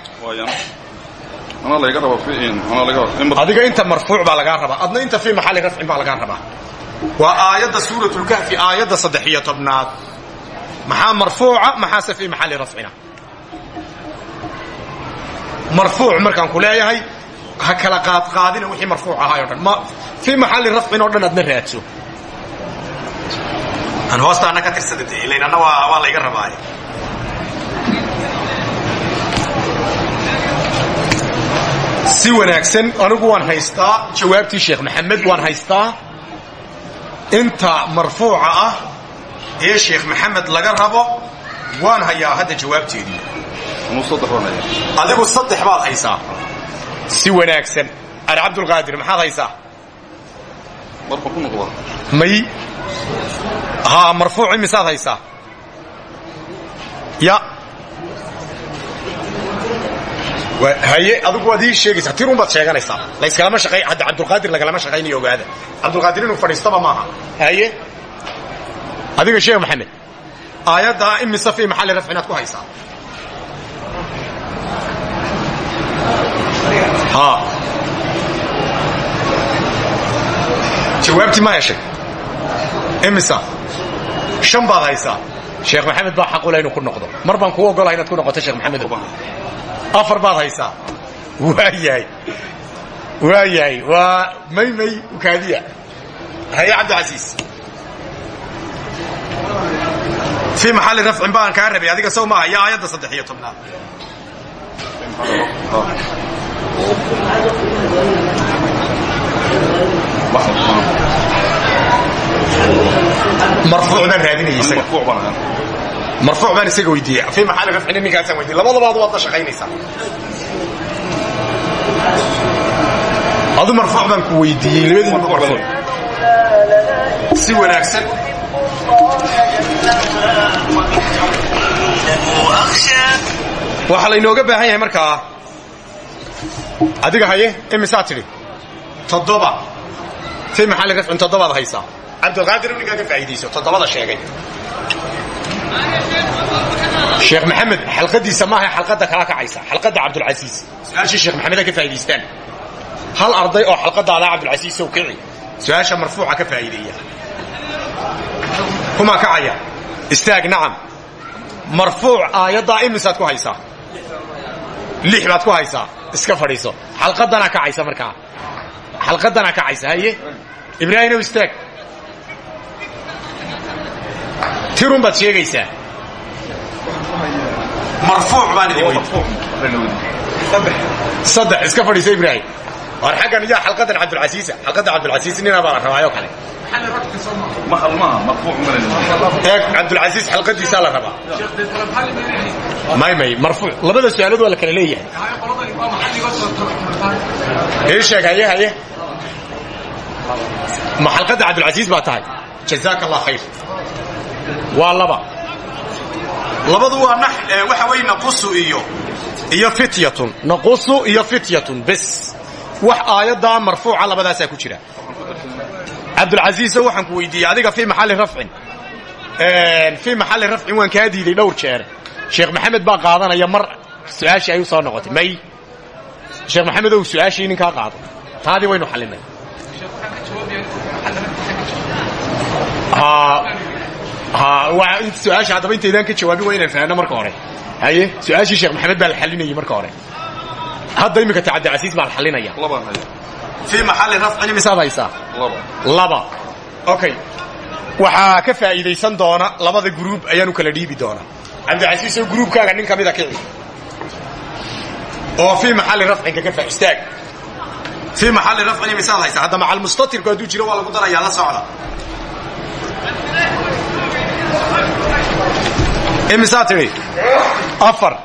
adiga inta marfuuc baa lagaa rabaa. Adna inta fii maxalli rafcin baa lagaa rabaa. Waa aayadda suuratulkahfi aayadda saddex iyo tobnaad. Maxaa marfuuca maxaase fii maxalli rafcina? Marfuuc markaan ku leeyahay ha kala qaadqaadina wixii marfuuc ahaay o dhan fii maxalli rafcin oo dhan aadna raadso. Aan hoostaana ka tirsada de ilayn anna waa waa layga rabaaye si wanaagsan anigu waan haystaa jawaabtii sheekh maxamed waan haystaa. Inta marfuuca ah ee sheekh maxamed laga rabo waan hayaa hadda jawaabteedii. Adigu saddex baad haysaa. Si wanaagsan. Ar cabdulqaadir maxaad haysaa? May? Haa marfuuc imisaad haysaa? Ya Wa- haye adigu waad ii sheegaysaa tirun baad sheeganaysaa. Layskalama shaqay hadda cabdulqaadir lagalama shaqaynayo ogaada. Cabdulqaadir inuu fadhiistaba maaha haye adiga sheekh maxamed aayaddaa imise fii maxalli rafci inaad ku haysaa. Haa. Jawaabtii ma heshay imisa shan baad haysaa. Sheekh maxamed baa xaqula inuu ku noqdo. Mar baan kuu ogolahay inaad ku noqoto sheekh maxamed afar baad haysaa. Waa yahay. Waa yahay. Waa may may ukaadiya. Haye cabdicasiis fii maxalli rafcin baan kaa rabay. Adiga sow maaha. Iyo aayadda saddex iyo tobnaad. Marfuuc baan raadinayay isaga marfuuc baan isaga weydiiyey. Fii maxalli rafcin ninkaasaan weydiiyey? Labadabaad waad la shaqaynaysaa. Adu marfuuc baan ku weydiiyey labadiinba marfuuc si wanaagsan. Waxaa laynooga baahan yahay markaa. Adiga haye imisaa tidhi? Toddoba. Fii maxalli rafcin toddobaad haysaa. Cabdilqaadir ninkaa ka faa'iidayso. Toddobada sheegay sheekh maxamed xalqadiisa maaha xalqadda kala kacaysa. Xalqadda cabdulcasiis su'aashii sheekh maxamed ha ka faa'idaystaan hal arday oo xalqadaada cabdulcasiis ow kici su'aasha marfuuca ka faa'iideeya kumaa kacaya. Istaag nacam. Marfuuc aayaddaa imisaad ku haysaa lix baad ku haysaa iska fadhiiso. Xalqadanaa kacaysa markaa. Xalqadanaa kacaysa haye? Ibraahimow istaag tirun baad sheegaysaa baan iska fadhiisa ibraahim war xaggan yaa xalqadan cabdulcasiisa xalqadda cabdulcasiis ninaa baa la rabaayo kale eeg cabdulcasiis xalqadiisaa la rabaa may may marfuuc labada su'aalood waa la kala leeyahay ii sheeg haye haye ma xalqadda cabdulcasiis baa tahay jazaaka allah khayr waa laba. Labadu waa waxa weeye naqusu iyo iyo fityatun. Naqusu iyo fityatun bes. Wax aayaddaa marfuuca labadaasaa ku jira. Cabdulcasiiso waxaan ku weydiiyey adiga fii maxalli rafcin. Fii maxalli rafcin waan kaa diiday dhowr jeer. Sheekh maxamed baa qaadanaya mar su'aashii ay u soo noqotay. May. Sheekh maxamed ow su'aashii ninkaa qaado taadii waynu xallinay su'aasha haddaba intaydaan ka jawaabin waa inaan fahanno marka hore haye su'aashii sheekh maxamed baa la xalinayay marka hore hadda iminka ta cabdicasiis baa la xalinaya fii maxalli rafcin imisaad haysaa laba laba okay waxaa ka faa'iidaysan doona labada gruub ayaanu kala dhiibi doonaa cabdicasiisoo gruubkaaga nin ka mida kici oo fii maxalli rafcinka ka faa istaag fii maxalli rafcin imisaad haysaa hadda macalmustatirku hadduu jiro waa lagu darayaa la socda imisaa tidhi afar.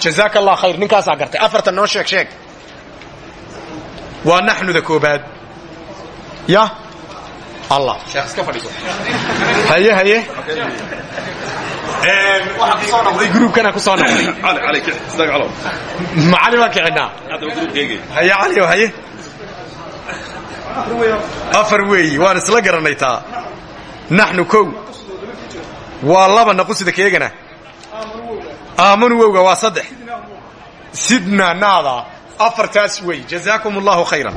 Jazaaka allah khayr ninkaasaa gartay. Afartan noo sheeg sheeg waa naxnuda koobaad. Ya? Allah. Sheekh iska fadhiiso haye haye. Waxaa ku soo noqday gruubkana ku soo noqday. Cali cali istaag calo macali baan kicinaa haddaba gruubkeygi haye cali haye. Afar weeyi waan isla garanay taa naxnu kow waa laba naqusida keegana. Aamanu wowga waa saddex. Sidna naada. Afartaas wey. Jazaakum allahu khayran.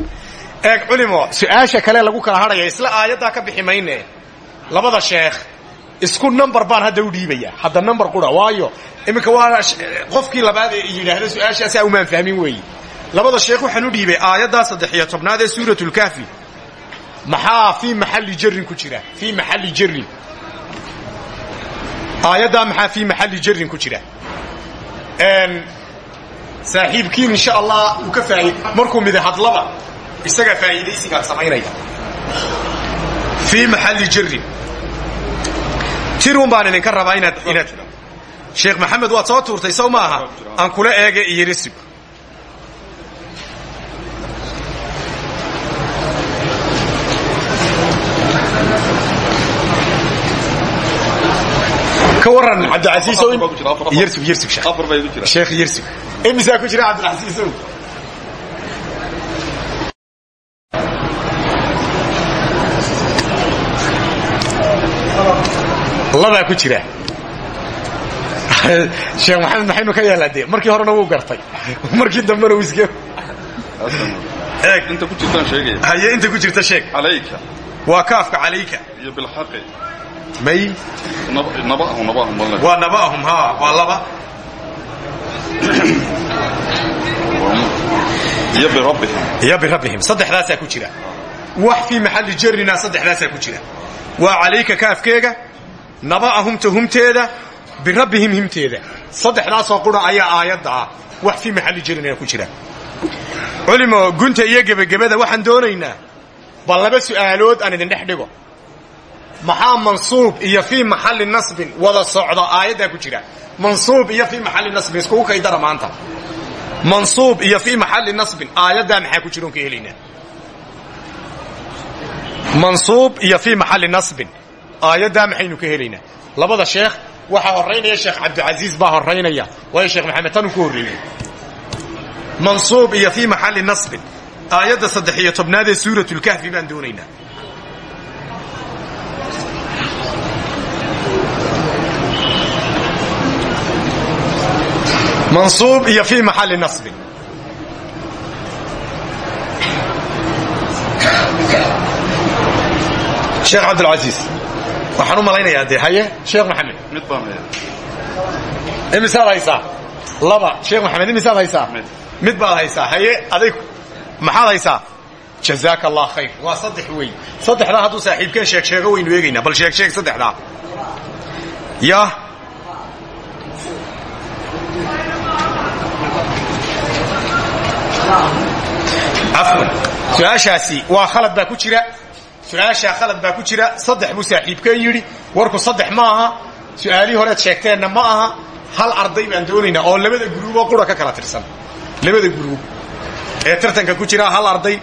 Eeg culimo su'aasha kale lagu kala hadhaya isla aayaddaa ka bixi mayne. Labada sheekh isku number baan hadda u dhiibaya. Hadda number qura waayo. Iminka waa qofkii labaad ee yidhaahda su'aashaasaa umaan fahmin weeyi labada sheekh waxaan u dhiibay aayaddaa saddex iyo tobnaad ee suuratulkaafi maxaa fii maxalli jarin ku jira? Fii maxalli jarin aayaddaa maxaa fii maxalli jarin ku jira? Saaxiibkiin insha allah uu ka faa'id markuu mid hadlaba isagaa faa'iidaysigaa samaynaya. Fii maxalli jarin tirun baan idinka rabaa inaad inaad sheekh maxamed waad soo tuurtay sow ma aha? Aan kula eega iyo risib ka waran bay ku jira yersug imisaa ku jira sheekh maxamed maxaynu ka yeelaa dee? Markii horena wuu gartay. Markii dambena eeg inta ku jirta sheeg. Waa kaafka calayka. Iyo bilxaqi may? Waa naba'ahum ha waa laba. Iyo birabbihim saddexdaasaa ku jira. Wax fii maxalli jarrina saddexdaasaa ku jira. Waa calayka kaafkeega naba'ahum tuhumteeda. Birabbihim himteeda. Saddexdaasoo qura ayaa aayadda. Ah wax fii maxalli jarrina ku jira. Culimo gunta iyo gebagabada waxaan doonaynaa bal laba su'aalood aan idin dhex dhigo maxaa mansuub iyo fii maxalli nasbin wada socda aayaddaa ku jira. Mansuub iyo fii maxalli nasbin iskugu kaydara maanta. Mansuub iyo fii maxalli nasbin aayaddaa maxaa ku jiroon ka helaynaa mansuub iyo fii maxalli nasbin aayaddaa maxaynu ka helaynaa labada sheekh waxaa horaynaya sheekh cabdicasiis baa horaynaya waayo sheekh maxamed tanuu ku horreeyey. Mansuub iyo fii maxalli nasbin aayadda saddex iyo tobnaad ee suuratulkahfi baan doonaynaa mansuub iyo fii maxalli nasbin sheekh cabdilcasiis waxaan u malaynayaa dee haye sheekh maxamed mid baan haya imisaad haysaa laba sheekh maxamed imisaad haysaa Mid. baad haysaa haye adig maxaad haysaa jazaaka allah khayr waa saddex wey saddexdaa hadduu saaxiibkeen sheeg sheego waynu eegaynaa bal sheeg sheeg saddexdaa ya cafwan su'aashaasi waa khalad baa ku jira. Su'aashaa khalad baa ku jira. Saddex buu saaxiibkeen yidhi. Warku saddex ma aha. Su'aalihii horeed sheegteenna ma aha. Hal arday baan doonaynaa oo labada guruuboo qura ka kala tirsan. Labada guruub. Ee tartanka ku jira hal arday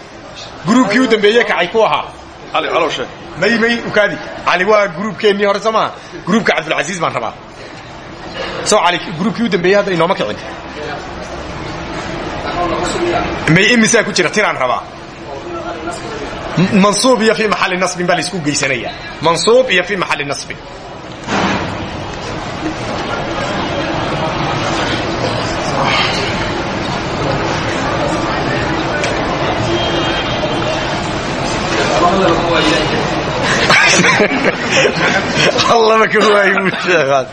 guruubkii u dambeeye kacay ku ahaa. May may ukaadi. Cali waa guruubkeennii hore soo maaha guruubka cabdulcasiis baan rabaa soo cali guruubkii u dambeeyey hadda inooma kicin. May imisaa ku jira tiraan rabaa mansuub iyo fii maxalli nasbin baa la isku geysanayaa mansuub iyo fii maxalli nasbin allama ka waayi buu sheegaad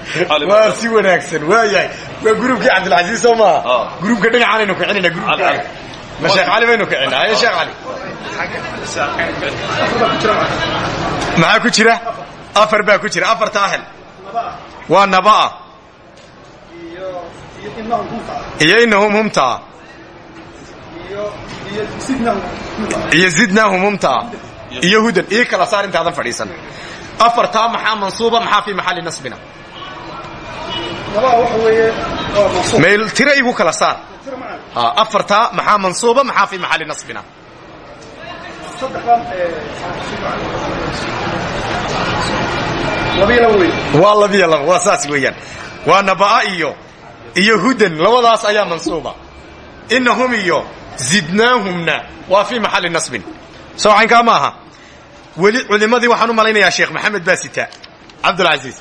waa si wanaagsan waayahay waa gruubkii cabdilcasiis soo maaha Ah. gruubka dhinacaanaynu kicinayna gruubka ma sheekh cali baynu kicinaa haye sheekh cali maxaa ku jira afar baa ku jira afarta ahel waa naba'a iyo inahum humtaa iyo zidnaahum humtaa iyo hudan ii kala saar intaadan fadhiisan. Afartaa maxaa mansuuba maxaa fii maxalli nasbina? Mayl tiro igu kala saar. Afartaa maxaa mansuuba maxaa fii maxalli nasbina? Waa labiyo laba waa saas weeyaan. Waa naba'a iyo iyo hudan labadaas ayaa mansuuba. Inahum iyo zidnaahumna waa fii maxalli nasbin soocaynkaa ma aha weli culimmadii waxaan u malaynayaa sheekh maxamed baa sita cabdulcasiis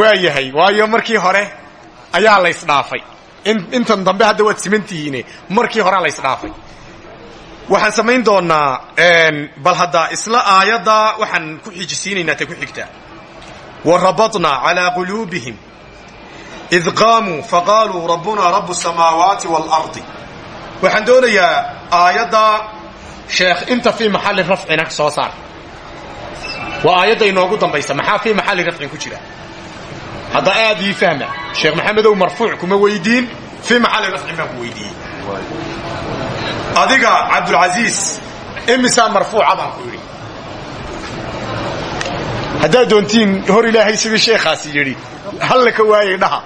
waa yahay. Waayo markii hore ayaa laysdhaafay intan dambe hadda waad simantihiine markii horea laysdhaafay waxaan samayn doonaa bal hadda isla aayadda waxaan ku xijisiinaynaa ta ku xigtaa wa rabatna calaa quluubihim. Id qaamuu faqaaluu rabbuna rabu samaawaati waalardi waxaan doonayaa aayadda sheekh inta fii maxalli rafcina soo saar. Waa aayadda inoogu dambaysa maxaa fii maxalli rafcin ku jira? Hadda aad ii fahma sheekh maxamedow marfuuc kuma weydiin fii maxalli rafcin baan ku weydiiyey adiga cabdulcasiis imisaa marfuuca baan ku yidhi. Haddaad doontiin hor ilaahay sidii sheekhaasi yidhi halla ka waayay dhaha?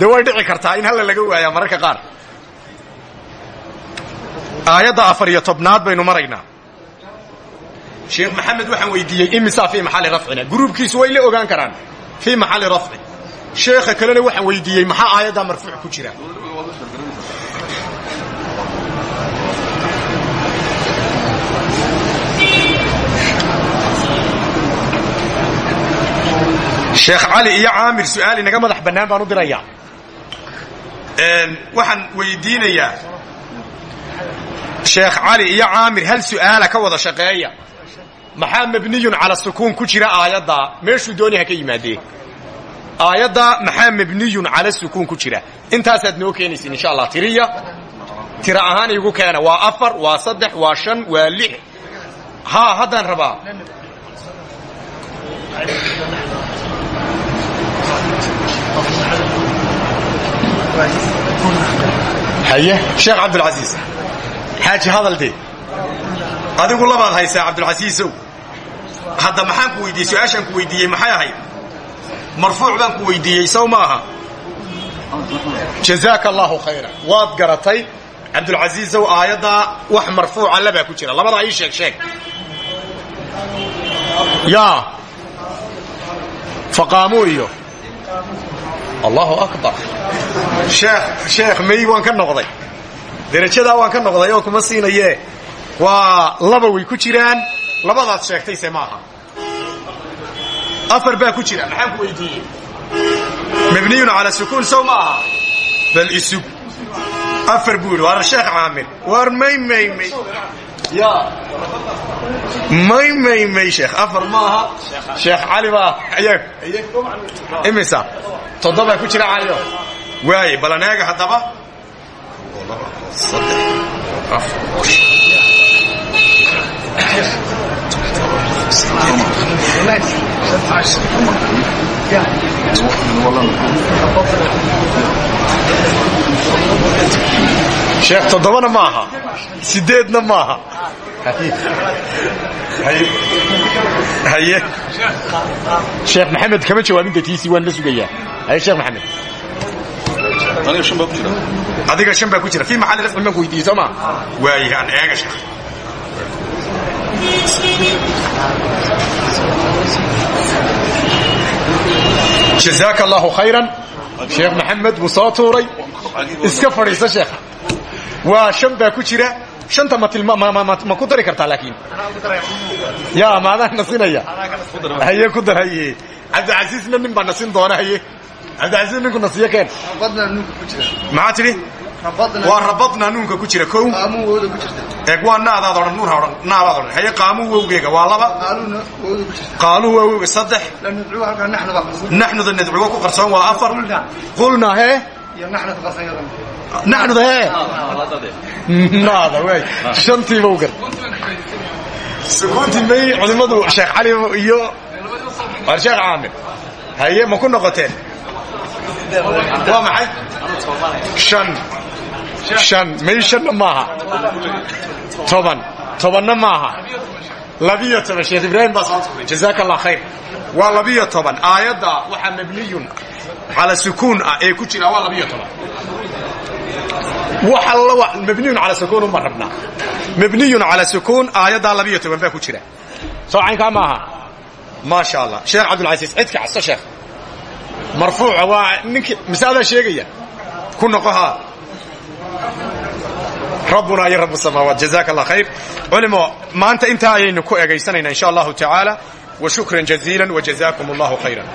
Dee way dhici kartaa in halla laga waayaa mararka qaar aayadda afar iyo tobnaad baynu maraynaa. Sheekh maxamed waxaan weydiiyey imisaa fii maxalli rafcina? Gruubkiisu way la ogaan karaan. Fii maxalli rafci. Sheekha kalena waxaan weydiiyey maxaa aayaddaa marfuuc ku jira? Sheekh cali iyo caamir su'aal inaga madax bannaan baan u dirayaa. Waxaan weydiinayaa sheekh cali iyo caamir hal su'aala ka wada shaqeeya. Maxaa mabniyun cala sukuun? Ku jira aayaddaa meeshuu dooni ha ka yimaadee. Aayaddaa maxaa mabniyun cala sukuun? Ku jira. Intaasaad noo keenaysin insha allah tiriya tira ahaan iigu keena. Waa afar waa saddex waa shan waa lix. Haa haddaan rabaa. Haye sheekh cabdulcasiis xaaji hadaldee adigu labaad haysaa cabdulcasiisow hadda maxaan ku weydiiyey su'aashaan ku weydiiyey maxay ahayd? Marfuuc baan ku weydiiyey sow ma aha. Jazaaka allaahu khayra waad garatay cabdulcasiisow aayaddaa wax marfuuca labaa ku jira. Labadaa ii sheeg sheeg. Yaa. Faqaamuu iyo. Allahu akbar. Sheekh may waan ka noqday derajadaa waan ka noqday oo kuma siinayee waa laba way ku jiraan. Labadaad sheegtayse maaha. Afar baa ku jira maxaan ku weydiiyey? Mabniyun cala sukuun sow ma aha bal isug. Afar buu yidhi waar sheekh caamir. Waar may may may. Ya. May may may sheekh. Afar maaha. Sheekh cali baa. Imisa. Toddobaa ku jira calio waaye balaneega haddaba sheekh toddobana maaha sideedna maaha sheekh maxamed kama jawaabin datiisii waan la sugayaa haye sheekh maxamed adiga shan baa ku jira. Fii maxalli rafcin baan ku weydiiyey soo maa waaye aan eega sheekh jazaaka allaahu khayran. Sheekh maxamed buu soo tuuray. Iska fadhiiso sheekha. Waa shan baa ku jira. Shanta ma ku dari kartaa laakiin? Ya maadaan nasinaya. Haye ku dar haye cabdicasiisna nin baa nasin doona haye cabdicasiis ninku nasiyo keen maxaa tidhi waa rabadna nuunka ku jira. Kow? Eeg waa naadaad odhan nuun ha odhan naadaad odhan haye qaamuu wowgeega waa laba? Qaaluu wowgeega saddex naxnuda nadcuga ku qarsoon waa afar? Qulna. Hee naxnuda hee naada waay shantiiba ugar sukuuntii may culimmadu sheekh cali iyo sheekh caamir haye ma ku noqoteen waa maxay? Shan. Shan. May shanna maaha. Toban. Tobanna maaha. Labiyo toban. Sheekh ibraahim baa soo tuuray jazaaka allah khayr. Waa labiyo toban. Aayadda waxaa mabniyun cala sukuun ah ee ku jira waa labiyo toban. Mabniyun cala sukuun uma rabnaa mabniyun cala sukuun aayaddaa labiyo toban baa ku jira. Soo caynkaa ma aha maa sha allah sheekh cabdulcasiis cidka casto sheekh marfuuca waa ninkii masaadaa sheegaya? Ku noqo haa. Rabbuna iyo rabu samaawaat jazaaka allah khayr. Culimo maanta intaa ayaynu ku egaysanaynaa insha allahu tacaala. Wa shukran jaziila wa jazaakum allahu khayran